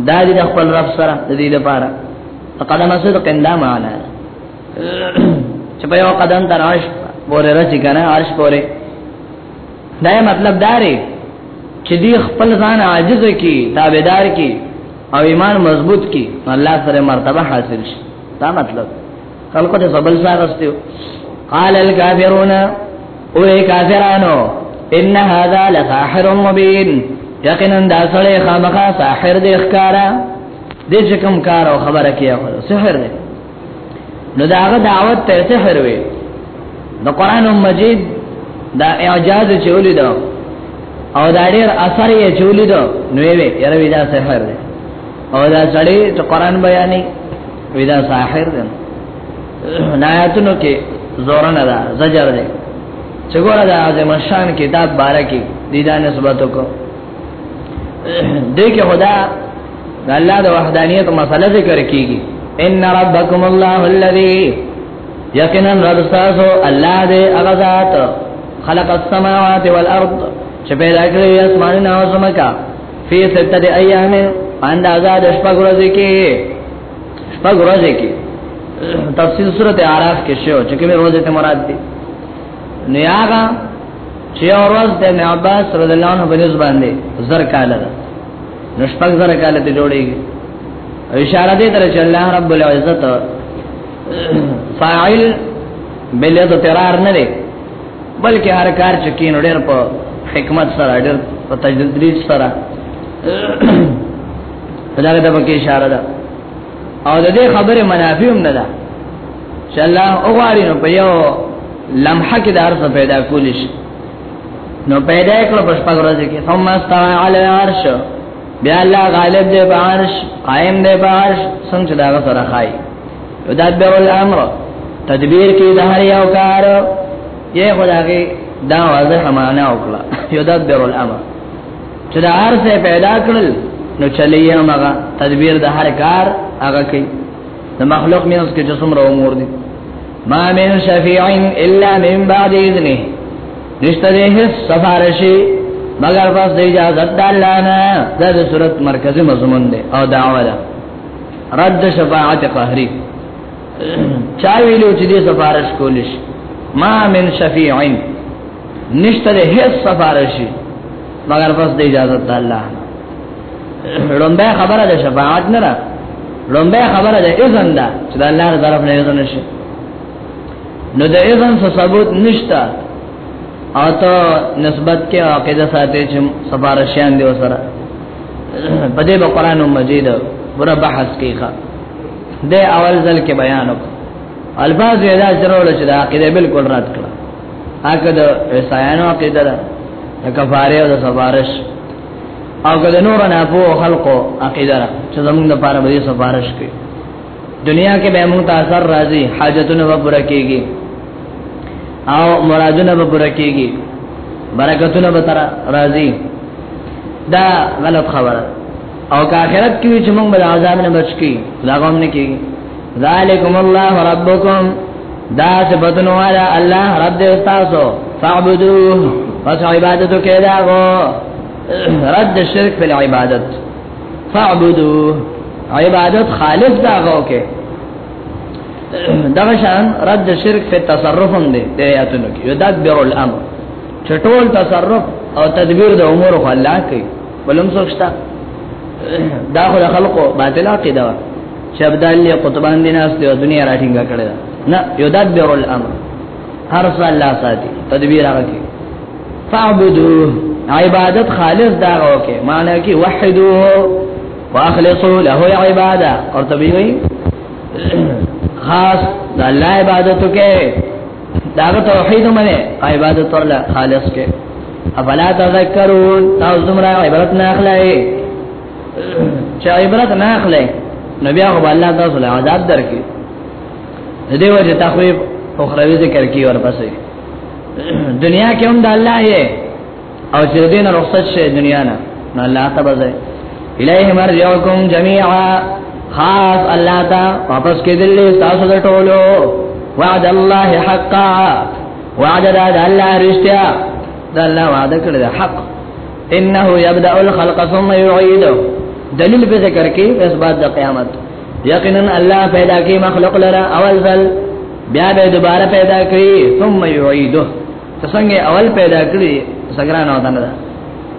دا د خپل رب سره د دې لپاره قدم صدقین دا معنا چې په یو قدم تراش پورې راځي کنه عرش پورې دا مطلب داري چې دی خپل ځان عاجز کی تابعدار کی او ایمان مضبوط کی الله سره مرتبه حاصل شي دا مطلب خلکو ته سبل سره استو قال الكافرون او کافرانو ان هذا لساحر مبين یقینا دا سړی خامخا ساحر دی ښکارا دې چې کوم کار او خبره کوي سحر دی نو داغه دعوت ته سحر وي د قران مجید دا اعجاز چولی دا او دا ډیر اثر یې چولی دا نو وی یره وی دا سحر دی او دا سړی ته قران بیانې وی دا ساحر دی نایتونو کې زور نه دا زجر دی چې ګوره دا عظیم شان کتاب بارکی دیدانه سبتو کو دغه خدا د الله د وحدانیت مسله ذکر کیږي ان ربکم الله الذی یقینا رب تاسو الله دې هغه ذات خلق السماوات والارض چې پیدا کړی اسمانونه او زمکا فی سته ایام اندازا د شپږ ورځې کې شپږ ورځې کې تفصیل سورته اعراف کې شو چې کومه ورځ ته مراد دي نو یاغه چې اورز د ابن عباس رضی الله عنه بنز باندې زر کال ده نو شپږ زر کال ته جوړیږي اشاره دې تر چې الله رب العزت فاعل بل د ترار نه دی بلکې هر کار چې کین ډېر په حکمت سره ډېر په تجدید سره دا د بکې اشاره ده او د دې خبره منافی هم نه ده چې الله اوغاری نو په یو لمحه کې د ارث پیدا کول شي نو پیدا کړ په شپږ ورځې کې ثم استوى على العرش بیا الله غالب دی په عرش قائم دی په عرش څنګه دا سره خای یدبر الامر تدبیر کې د هر یو کار یې خدای دا واضح معنا وکړه یدبر الامر چې دا ارث پیدا کړل نو چلیه مغه تدبیر د هر کار هغه کوي د مخلوق مینس کې جسم را امور دي ما من شفیع الا من بعد اذنه نشته دې هیڅ سفارشي مگر پس د اجازه د الله نه دا د صورت مرکزی مضمون دی او دعوه ده رد شفاعت قهری چا ویلو چې دې سفارش کولیش ما من شفیع نشته هیڅ سفارشی مگر پس د اجازه الله لومبه خبره ده شفاعت نه ده لومبه خبره ده اذن ده چې د الله طرف نه اذن شي نو د اذن څه ثبوت نشته او ته نسبت کې عقیده ساتي چې سفارشان دی وسره په دې په قران مجید ورا بحث کیخه د اول ځل کې بیان وکړ الفاظ یې دا ضرور چې د عقیده بالکل رد کړه هغه د عیسایانو عقیده ده د کفاره او د سفارش او کله نور نه په خلقو عقیده را چې زمونږ لپاره به سفارش کوي دنیا کې به موږ ته اثر راځي حاجتونه به پوره کیږي او مرادونه به پوره کیږي برکتونه به تر راځي دا غلط خبره او که آخرت کې چې موږ به عذاب نه بچ کی دا کوم نه کیږي ذالکم الله ربکم دا صفاتونو والا الله رب دې تاسو فعبدوه پس عبادتو کې دا غو رد شرک په عبادت فعبدوه عبادت خالص دا غو کې دغه شان رد شرک په تصرف هم دي د آیاتونو کې یدبر الامر چټول تصرف او تدبیر د امور خو الله کوي ولوم سوچتا دا خو خلقو باطل عقیده چې ابدال له قطبان دي ناس ته دنیا راټینګه کړل نه یدبر الامر هر څه الله ساتي تدبیر هغه کوي فعبدوه عبادت خالص دا اوکه معنی کې وحدوه واخلصوا له عباده اور تبي وي خاص د الله عبادت کې دا توحید منه عبادت ورله خالص کې افلا تذکرون تاسو زمرا عبرت نه اخلئ چې عبرت نه اخلي نو بیا خو الله تاسو له عذاب درکې دې وجه تخویب او خروي ذکر کی ورپسې دنیا کې هم د الله یې او چې دین رخصت شي دنیا نه نو الله تبارک الیه مرجعکم جميعا خاص الله تا واپس کې دلې تاسو د ټولو وعد الله حقا وعد الله رشتیا د الله وعده کړی حق انه يبدا الخلق ثم يعيده دلیل به ذکر کې اس بعد د قیامت یقینا الله پیدا کی مخلوق لرا اول ځل بیا به دوباره پیدا کوي ثم يعيده څنګه اول پیدا کړی سګران او دنه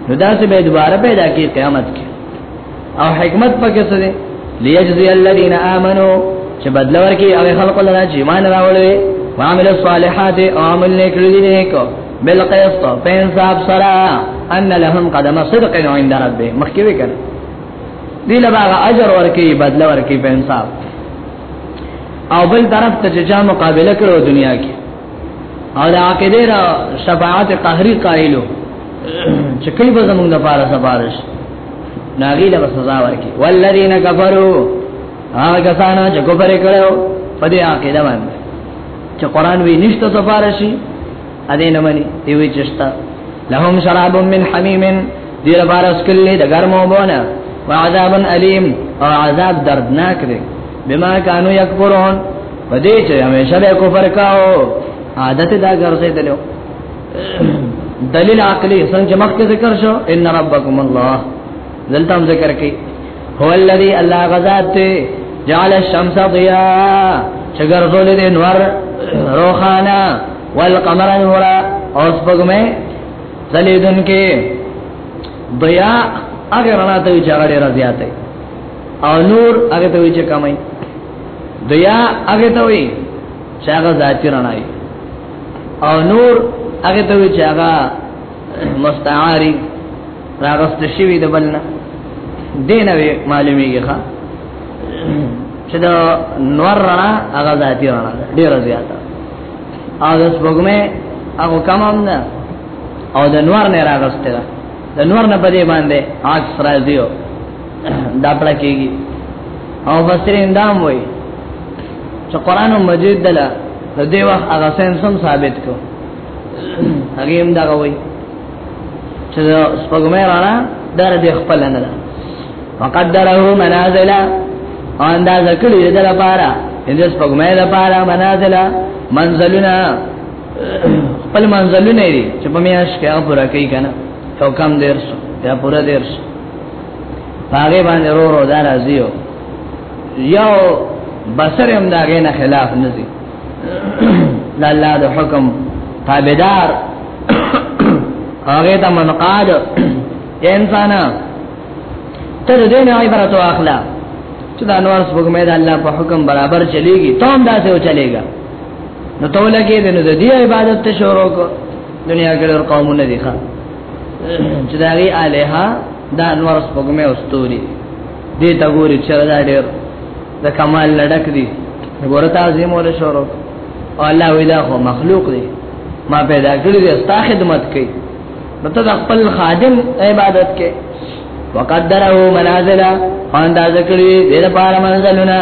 نو دا سه به دوباره پیدا کی قیامت کې او حکمت پکې څه دی ليجزي الذين امنوا چې بدل ورکړي هغه خلق لرا چې ایمان راوړي وعمل الصالحات او عمل نیک لري نیک بالقسط په انصاف سره ان لهم قدم صدق عند ربه مخکې وکړه دی لبا اجر ورکي بدل ورکي په انصاف او بل طرف ته چې جام مقابله کړو دنیا کې او د عقیده را شفاعت قهري قائلو چې کله به زمونږ لپاره سفارش ناغي له سزا ورکي والذین کفروا هغه کسان چې کفر کړو په دې عقیده باندې چې قران وی نشته سفارشي ا دې نه مني دی وی چشتا لهم شراب من حمیم دې لپاره اسکلې د ګرمو بونه وعذاب الیم او عذاب دردناک دی بما كانوا یکفرون په دې چې همیشه به کفر کاو عادت دا ګرځیدلو دلیل عقلی څنګه مخکې ذکر شو ان ربکم الله دلته ذکر کې هو الذی الله غزاد جعل الشمس ضیاء چګر زول دې نور روخانا والقمر نورا اوس بګمه زلیدن کې ضیاء هغه رڼا ته چې هغه ډیره زیاته او نور هغه ته چې کمای ضیاء هغه ته وي چې هغه ذاتی رڼا وي او نور هغه ته وی چې هغه مستعاری راغست شوی د بلنه دین وی معلومیږي ښا چې دا نور رڼا هغه ذاتی رڼا ډیر زیاته او د سپوږمې هغه کمام نه او د نور نه راغسته د نور نه په دې باندې عکس راځيو دا پړه کېږي او مفسرین دا وایي چې قران مجید دلا د دې وخت هغه سم ثابت کو هغه هم دا وایي چې سپګمې رانا در دې خپل نه ده وقدره منازل او انداز کړی د لپاره انداز سپګمې لپاره منازل منزلنا خپل منځلونه دي چې په میاش کې هغه پورا کوي کنه تو کم دیر سو یا پورا دیر سو هغه باندې رو رو دار ازیو یو بصر هم دا غي نه خلاف نه دي د الله د حکم تابعدار هغه ته منقاد انسان تر دې نه عبرت واخلا چې دا نور سپوږمې د الله په حکم برابر چلیږي ته هم دا څه چلیږي نو ته ولګې د نو د دې عبادت ته شروع کو دنیا کې ډېر قومونه دي ښا چې دا غي الہ د انور سپوږمې او ستوري دې تا ګوري چې دا ډېر د کمال لډک دي ګوره تعظیم ول شروع او الله ودا خو مخلوق دی ما پیدا کړی دی ستا خدمت کوي نو ته خپل خادم عبادت کوي وقدره منازل انداز کړی د لپاره منزلونه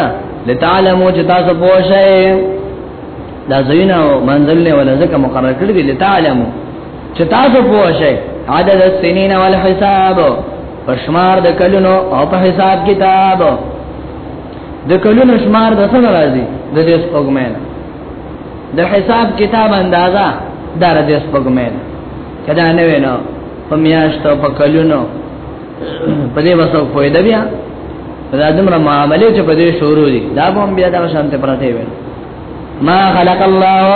لتعلمو چې تاسو پوه شئ دا زینه منزل له ولا ځکه مقرر کړی دی لتعلمو چې تاسو پوه شئ عدد السنین والحساب پشمار د کلونو او په حساب کتاب د کلونو شمار د څه راځي د دې سپوږمۍ د حساب کتاب اندازا دار دې سپوږمۍ کدا نه وینو په میاشتو په کلونو په دې وسو کوی دا بیا دا دمره معاملې چې په دې شروع دي دا هم بیا د شانته پراته وي ما خلق الله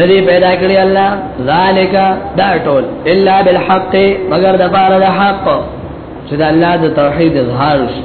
ندی پیدا کړی الله ذالک دا ټول الا بالحق مگر د بار د حق چې د الله د توحید اظهار شي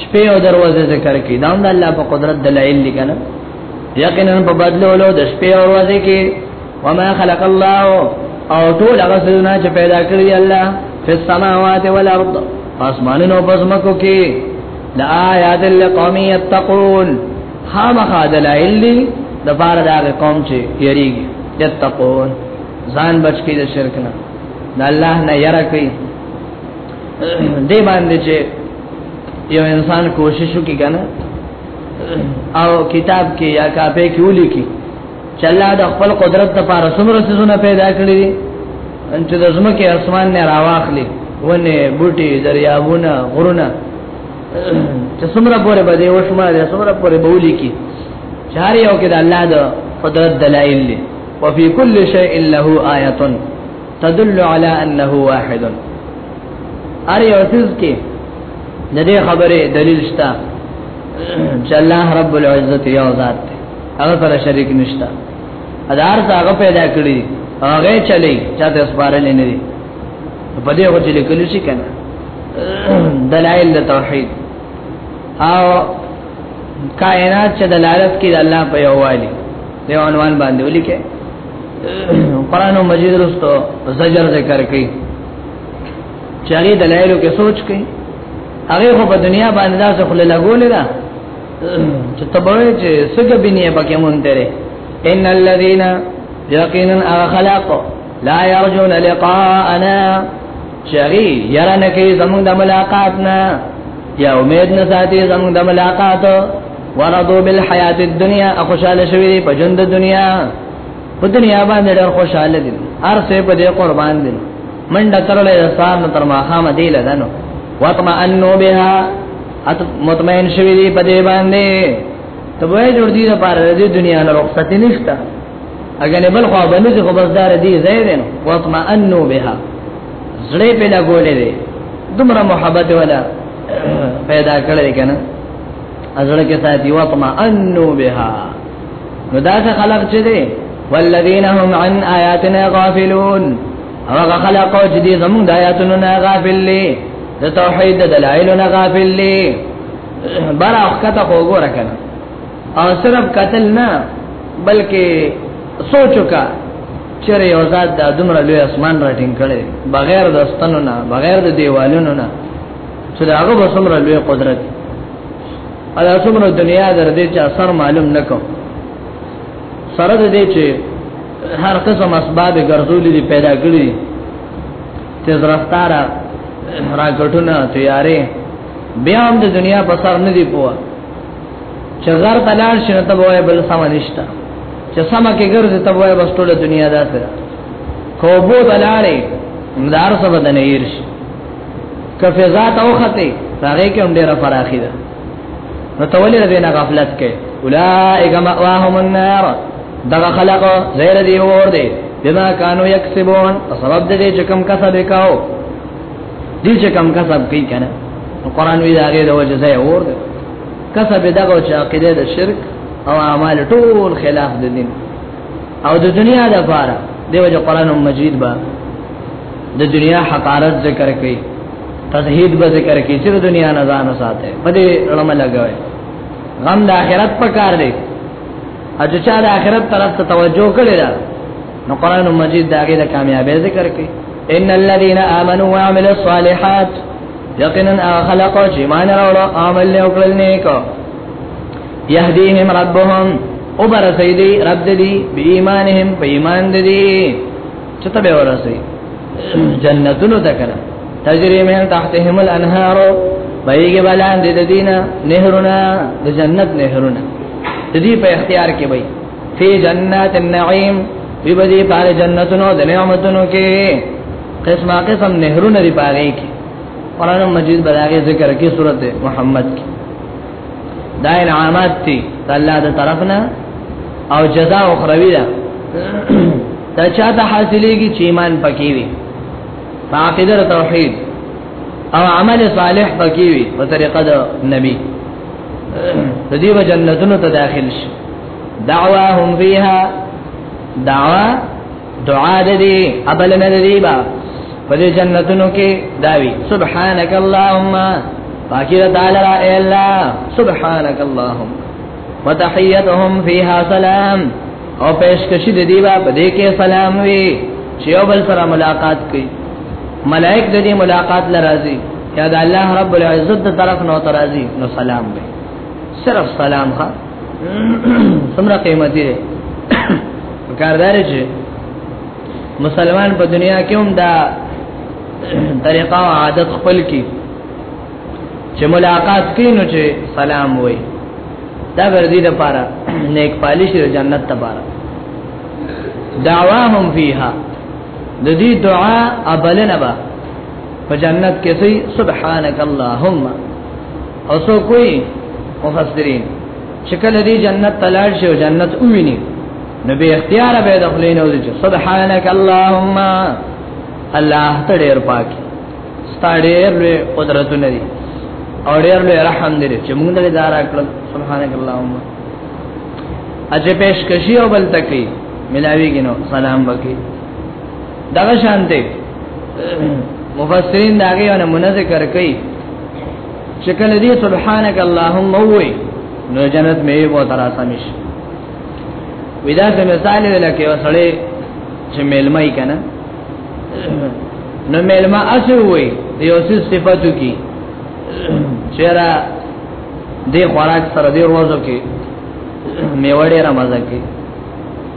شپې او دروازې ذکر کړي دا هم د الله په قدرت دلایل دي کنه یقینا په بدلولو د شپې او ورځې کې وما خلق الله او ټول هغه څه چې پیدا کړی الله په سماوات او الارض اسمانونو او بزمکو کې د آیات لقوم یتقون خامخا دلایل دي د بار د قوم چې یریږي یتقون ځان بچ کې د شرک نه د الله نه یره کوي دې باندې چې یو انسان کوشش وکړي کنه او کتاب کې یا کاپه کې ولیکي چې الله د خپل قدرت لپاره څومره څه پیدا کړی دي ان چې د زمکه اسمان نه راواخلي ونه بوټي دریاونه غرونه چې څومره پورې به دی وشمه دي څومره پورې به ولیکي چاري او کې د الله د قدرت دلایل دي وفي كل شيء له آیه تدل على انه واحد ار یو څه کې د دې خبره دلیل شته چې الله رب العزت یو ذات دی هغه سره شریک نشته ادار هغه پیدا کړی هغه چلی چاته سپارل نه دی په دې وجه لیکل شي کنه دلائل د توحید او کائنات چې دلالت کوي الله په یووالي دی عنوان باندې ولیکه قران مجید رستو زجر ذکر کړي چاري دلایلو کې سوچ کړي هغه خو په دنیا باندې داسې خل لګولې ده چې تبوي چې سګه بنیه پکې مونږ درې ان الذين يقينا اخلاق لا يرجون لقاءنا چری یاره نه کوي زمونږ د ملاقات نه یا امید نه ساتي زمونږ د ملاقات ورضو بالحیات الدنیا اخوشاله شوی دی په ژوند دنیا په دنیا باندې ډېر خوشاله دي هر څه په دې قربان دي منډه ترلې رسان تر ما خامه دی لدنو وطمع انو بها ات مطمئن شوی دی په دې باندې ته وای جوړ دي لپاره د دنیا نه رخصت نشته اګه نه بل خو باندې چې خبردار دي زې دي نو وطمع انو بها زړه په لګولې دي دومره محبت ولا پیدا کړل کنه ازړه کې ساتي وطما انو بها نو دا څه خلق چې دي والذین هم عن آیاتنا غافلون هغه خلق او چې دي زموږ د آیاتونو نه غافل دي د توحید د دلایل نه غافل دي بار وخت خو ګور کنه او صرف قتل نه بلکې سوچو کا چرې یو ذات د دومره لوی اسمان راټینګ کړي بغیر د ستنو نه بغیر د دیوالونو نه چې دا هغه وسمره لوی قدرت ادا څومره دنیا در دې چې اثر معلوم نکو سره دې چې هر قسم اسباب ګرځولې دي پیدا کړې تیز رفتار راګټونه تیارې بیا هم د دنیا په سر نه دی پوه چې زر تلار شنه ته وای بل سم نشتا چې سم کې ګرځي ته وای بس ټول دنیا دا سره کوبو دلارې مدار سبد نه يرش که فضا ته وخته هغه کې هم ډیره فراخي ده نو تولې د نه غفلت کې اولائک مأواهم النار دغه خلق زیر دی ور دی بما كانوا يكسبون سبب دې چې کم کسب وکاو دې چې کم کسب کوي کنه قرآن وی دا غي د وجه ځای ور دی کسب دغه چې عقیده د شرک او اعمال ټول خلاف د دین او د دنیا د پاره دیو جو قران مجید با د دنیا حقارت ذکر کوي تزهید به ذکر کوي چې دنیا نه ځان ساته په دې علم لګوي غم د آخرت په کار دی اجو چا د آخرت طرف ته توجه کړی دا نو قران مجید دا غي د کامیابی ذکر کوي ان الذين امنوا وعملوا الصالحات یقینا خلق جمان راو عمل وکړل نیکو يهديهم ربهم او برسې دی رد دی بی ایمانهم په ایمان دی چته به ورسې جنتونو ته کړه تجری من تحتهم الانهار بایګه بلان دې د دینه نهرونه د جنت نهرونه د دې په اختیار کې وای فی جنات النعیم وی بدی پار جنتونو د نعمتونو کې قسمه قسم نهرونه دی پاره کې قران مجید بلاغه ذکر کې سورته محمد کې دا انعامات دي الله د طرفنا او جزاء اخروی ده دا چاته حاصلېږي چې ایمان پکې وي عقیده توحید او عمل صالح پکې وي په طریقه د نبی د دې جنتونو ته داخل شي دعواهم فیها دعوا دعا دې ابل نه دی با په دې جنتونو کې داوی سبحانك اللهم پاکی دا تعالی را اے اللہ سبحانک اللہم وتحیتهم فیها سلام او پیش کشی دی دیبا پدې کې سلام وی چې یو بل سره ملاقات کوي ملائک د دې ملاقات لرازي یا د الله رب العزت طرف نو ترازي نو سلام وی صرف سلام ها څومره قیمت دی کاردار چې مسلمان په دنیا کې هم دا طریقه او عادت خپل کی چې ملاقات کینو چې سلام وای دا ورزي د پاره نیک پالیش د جنت ته پاره دعواهم فیها د دې دعا ابلنه با په جنت کې سي سبحانك اللهم او سو کوئی مفسرین چې کله دې جنت تلل شي او جنت وویني نو به اختیار به د خلینو دي سبحانك اللهم الله ته ډېر پاک ستا ډېر لوی قدرتونه دي او ډېر لوی رحم دي چې موږ دې دار کړل سبحانك اللهم اجه پیش کشی او بل تکي ملاوی گنو سلام بکی دغه شانته مفسرین دا غي نمونه ذکر کوي چې کله دې سبحانك اللهم وې نو جنت مې وو تر اسمیش ودا څه مثال لکه وسړې چې ملمای کنه نو ملما اسو وې یو څه صفاتو کی چیرې دې خوراک سره دې روزو کې میوړې را مزه کې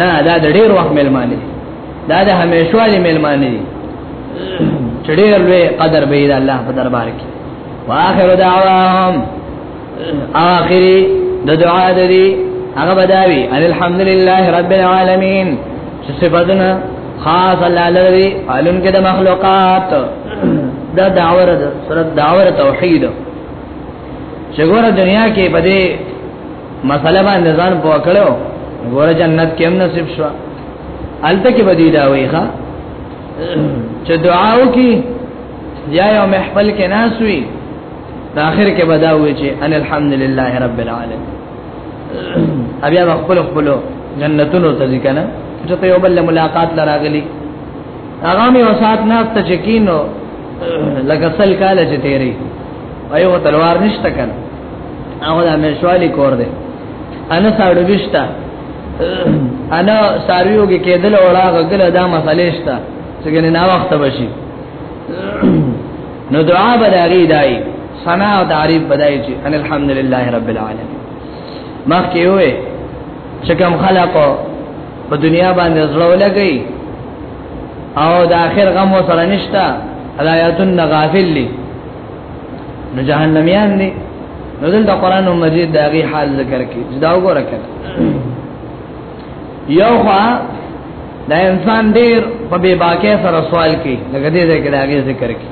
نه دا د ډیر وخت ملمان دي دا د همیشوالي ملمان دي چې ډیر لوی قدر به د الله په دربار کې واخر دعواهم اخري د دعا د دې هغه بداوي الحمدلله رب العالمین چې صفاتنا خاص الله لري علم کې د مخلوقات دا دعوه ده سره دعوه توحید چې ګوره دنیا کې په دې مسله باندې ځان پوه کړو ګوره جنت کې هم نصیب شو الته کې بدی دا وی ښا چې دعا وکي یا یو محفل کې ناس وي د اخر کې بدا وي چې ان الحمدلله رب العالمین بیا خپل خپل جنتونو ته ځکه نه چې ته یو بل ملاقات لراغلی هغه می وسات نه ته چکینو لکه سل کال چې تیری ایو تلوار نشته کنه هغه د امرشوالي کور دی انا ساړو وشتا انا سارویو کې کېدل وړا غګل دا مسالې شتا څنګه نه وخت بشي نو دعا بداري دای ثنا او تعریف بدای چې ان الحمدلله رب العالمین مخکې وې چې کوم خلقو په دنیا باندې زړه ولګي او د اخر غم وسره نشتا هدایتن غافل لی نو جهنميان دي نو دلته قران مجید دا غي حال ذکر کی دا وګوره کړه یو خوا دا انسان ډیر په بے باکه سره سوال کی لکه دې دې کړه غي ذکر کی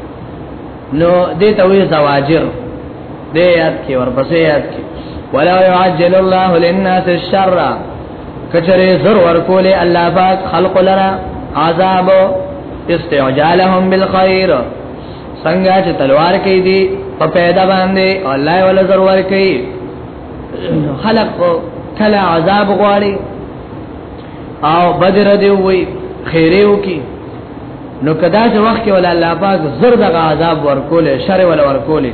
نو دې ته وی زواجر دې یاد کی ورپسې یاد کی ولا يعجل الله للناس الشر کچره زر ورکول الله پاک خلق لنا عذاب استعجالهم بالخير څنګه چې تلوار کوي دي په پیدا باندې الله ولا ضرور کوي خلق کله عذاب غواړي او بدر دی وي خیره وکي نو کدا چې وخت کې ولا الله پاک زر دغه عذاب ورکول شر ولا ورکول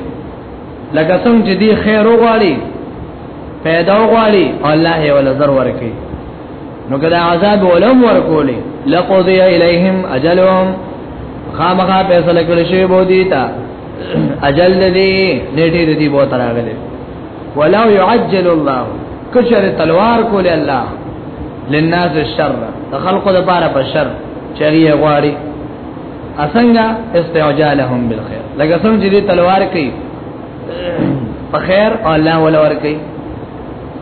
لکه څنګه چې دی خیر وغواړي پیدا وغواړي الله یې ولا زر ورکي نو کدا عذاب ولوم ورکولې لقضي اليهم اجلهم خامخا فیصله کړی شی بو دیتا اجل دې نیټه دې بو تراغله ولو يعجل الله کشر تلوار کول الله للناس الشر خلق د پاره په شر چری غواړي اسنګا استعجالهم بالخير لکه څنګه چې تلوار کوي په خیر او الله ولور کوي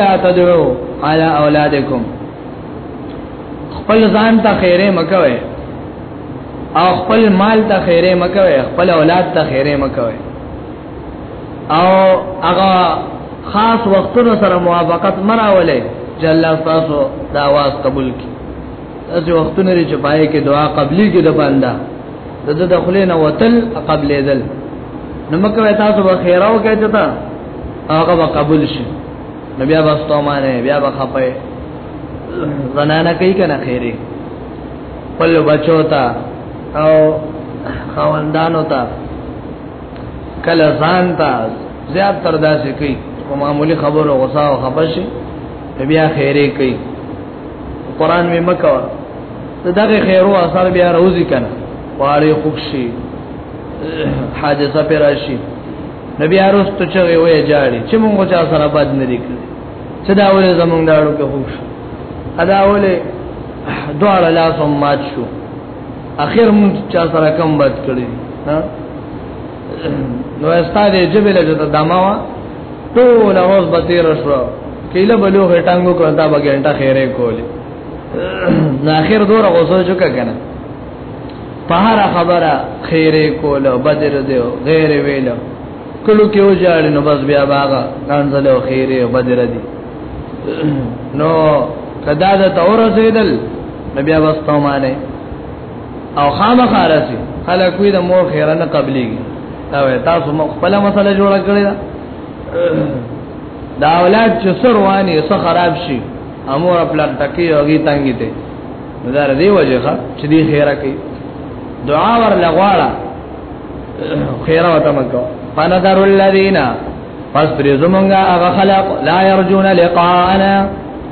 لا تدعو علی اولادکم خپل ځان ته خیره مکوي او خپل مال ته خیره مکوي خپل اولاد ته خیره مکوي او هغه خاص وختونو سره موافقت مراولې چې الله تاسو دا واس قبول کړي اسی وختونه لري چې پای کې دعا قبلي کې د بنده د د خلې نه وتل قبل ذل نو مکه وای تاسو به خیراو کې چتا هغه به قبول شي نو بیا به ستومانه بیا به خپه زنانه کوي کنه خیره خپل بچو ته او خواندانو ته کله ځان ته زیات تر داسې کوي کومه معمولی خبرو غصه او خپه شي بیا خیره کوي قران می مکوا دغه خیرو اثر بیا روزی کنه واری خوشی حادثه پیراشی نبی ارستو چې وې جاړي چې مونږ چا سره بد نه دي کړی چې دا ولې زمونږ داړو کې خوښ ادا ولې دواړه لاسو مات شو اخر مونږ چا سره کم بد کړی ها نو استاد جبل جته دماوا ټول اوس به تیر شو کله بلو هټانګو کړتا به ګنټه خیره کولی نو اخر دور غوسه شو کنه په هر خبره خیره کوله بدر دیو غیر ویلو کلو کې و جاړ نو بس بیا باغا کانزل او خیره بدر دی نو کدا د تور زیدل نبی واستو معنی او خامخ راسي خلک وي د مور خیره نه قبليږي دا وي تاسو مخ خپل مسله جوړ کړی دا دا اولاد چې سر وانی سره خراب شي امور خپل ټکی اوږي تنګي ته دا ردی وجه ښه چې دی خیره کوي دعا ور لغواړه خیره وته مکو فنذر الذین پس پرې زمونږه هغه خلق لا يرجون لقاءنا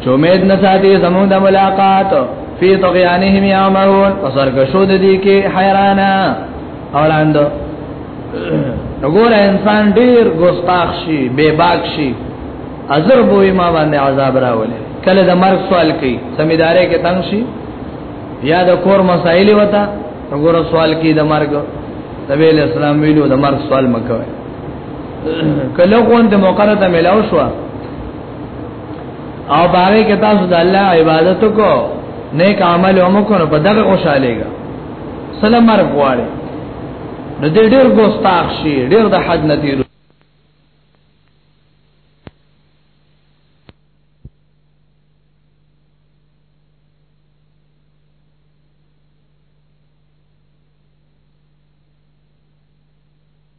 چومید نساتی زمون د ملاقات فی طغیانهم یعمهون پسر کشو د دې کې حیرانا اولاند وګوره انسان ډیر ګستاخ شي بے باک شي ازر بوې ما باندې عذاب راولې کله د مرګ سوال کوي سمیدارې کې تنگ شي یا د کور مسائل وتا وګوره سوال کوي د مرګ نبی اسلام ویلو د مرګ سوال مکوئ کله غون د موقع ته ملاو شو او باغې کې تاسو د الله عبادت کو نیک عمل هم کو نو په دغه خوشالېږي سلام مرګ غواړي نو دې ډېر ګوستاخ شي ډېر د حد نه تیر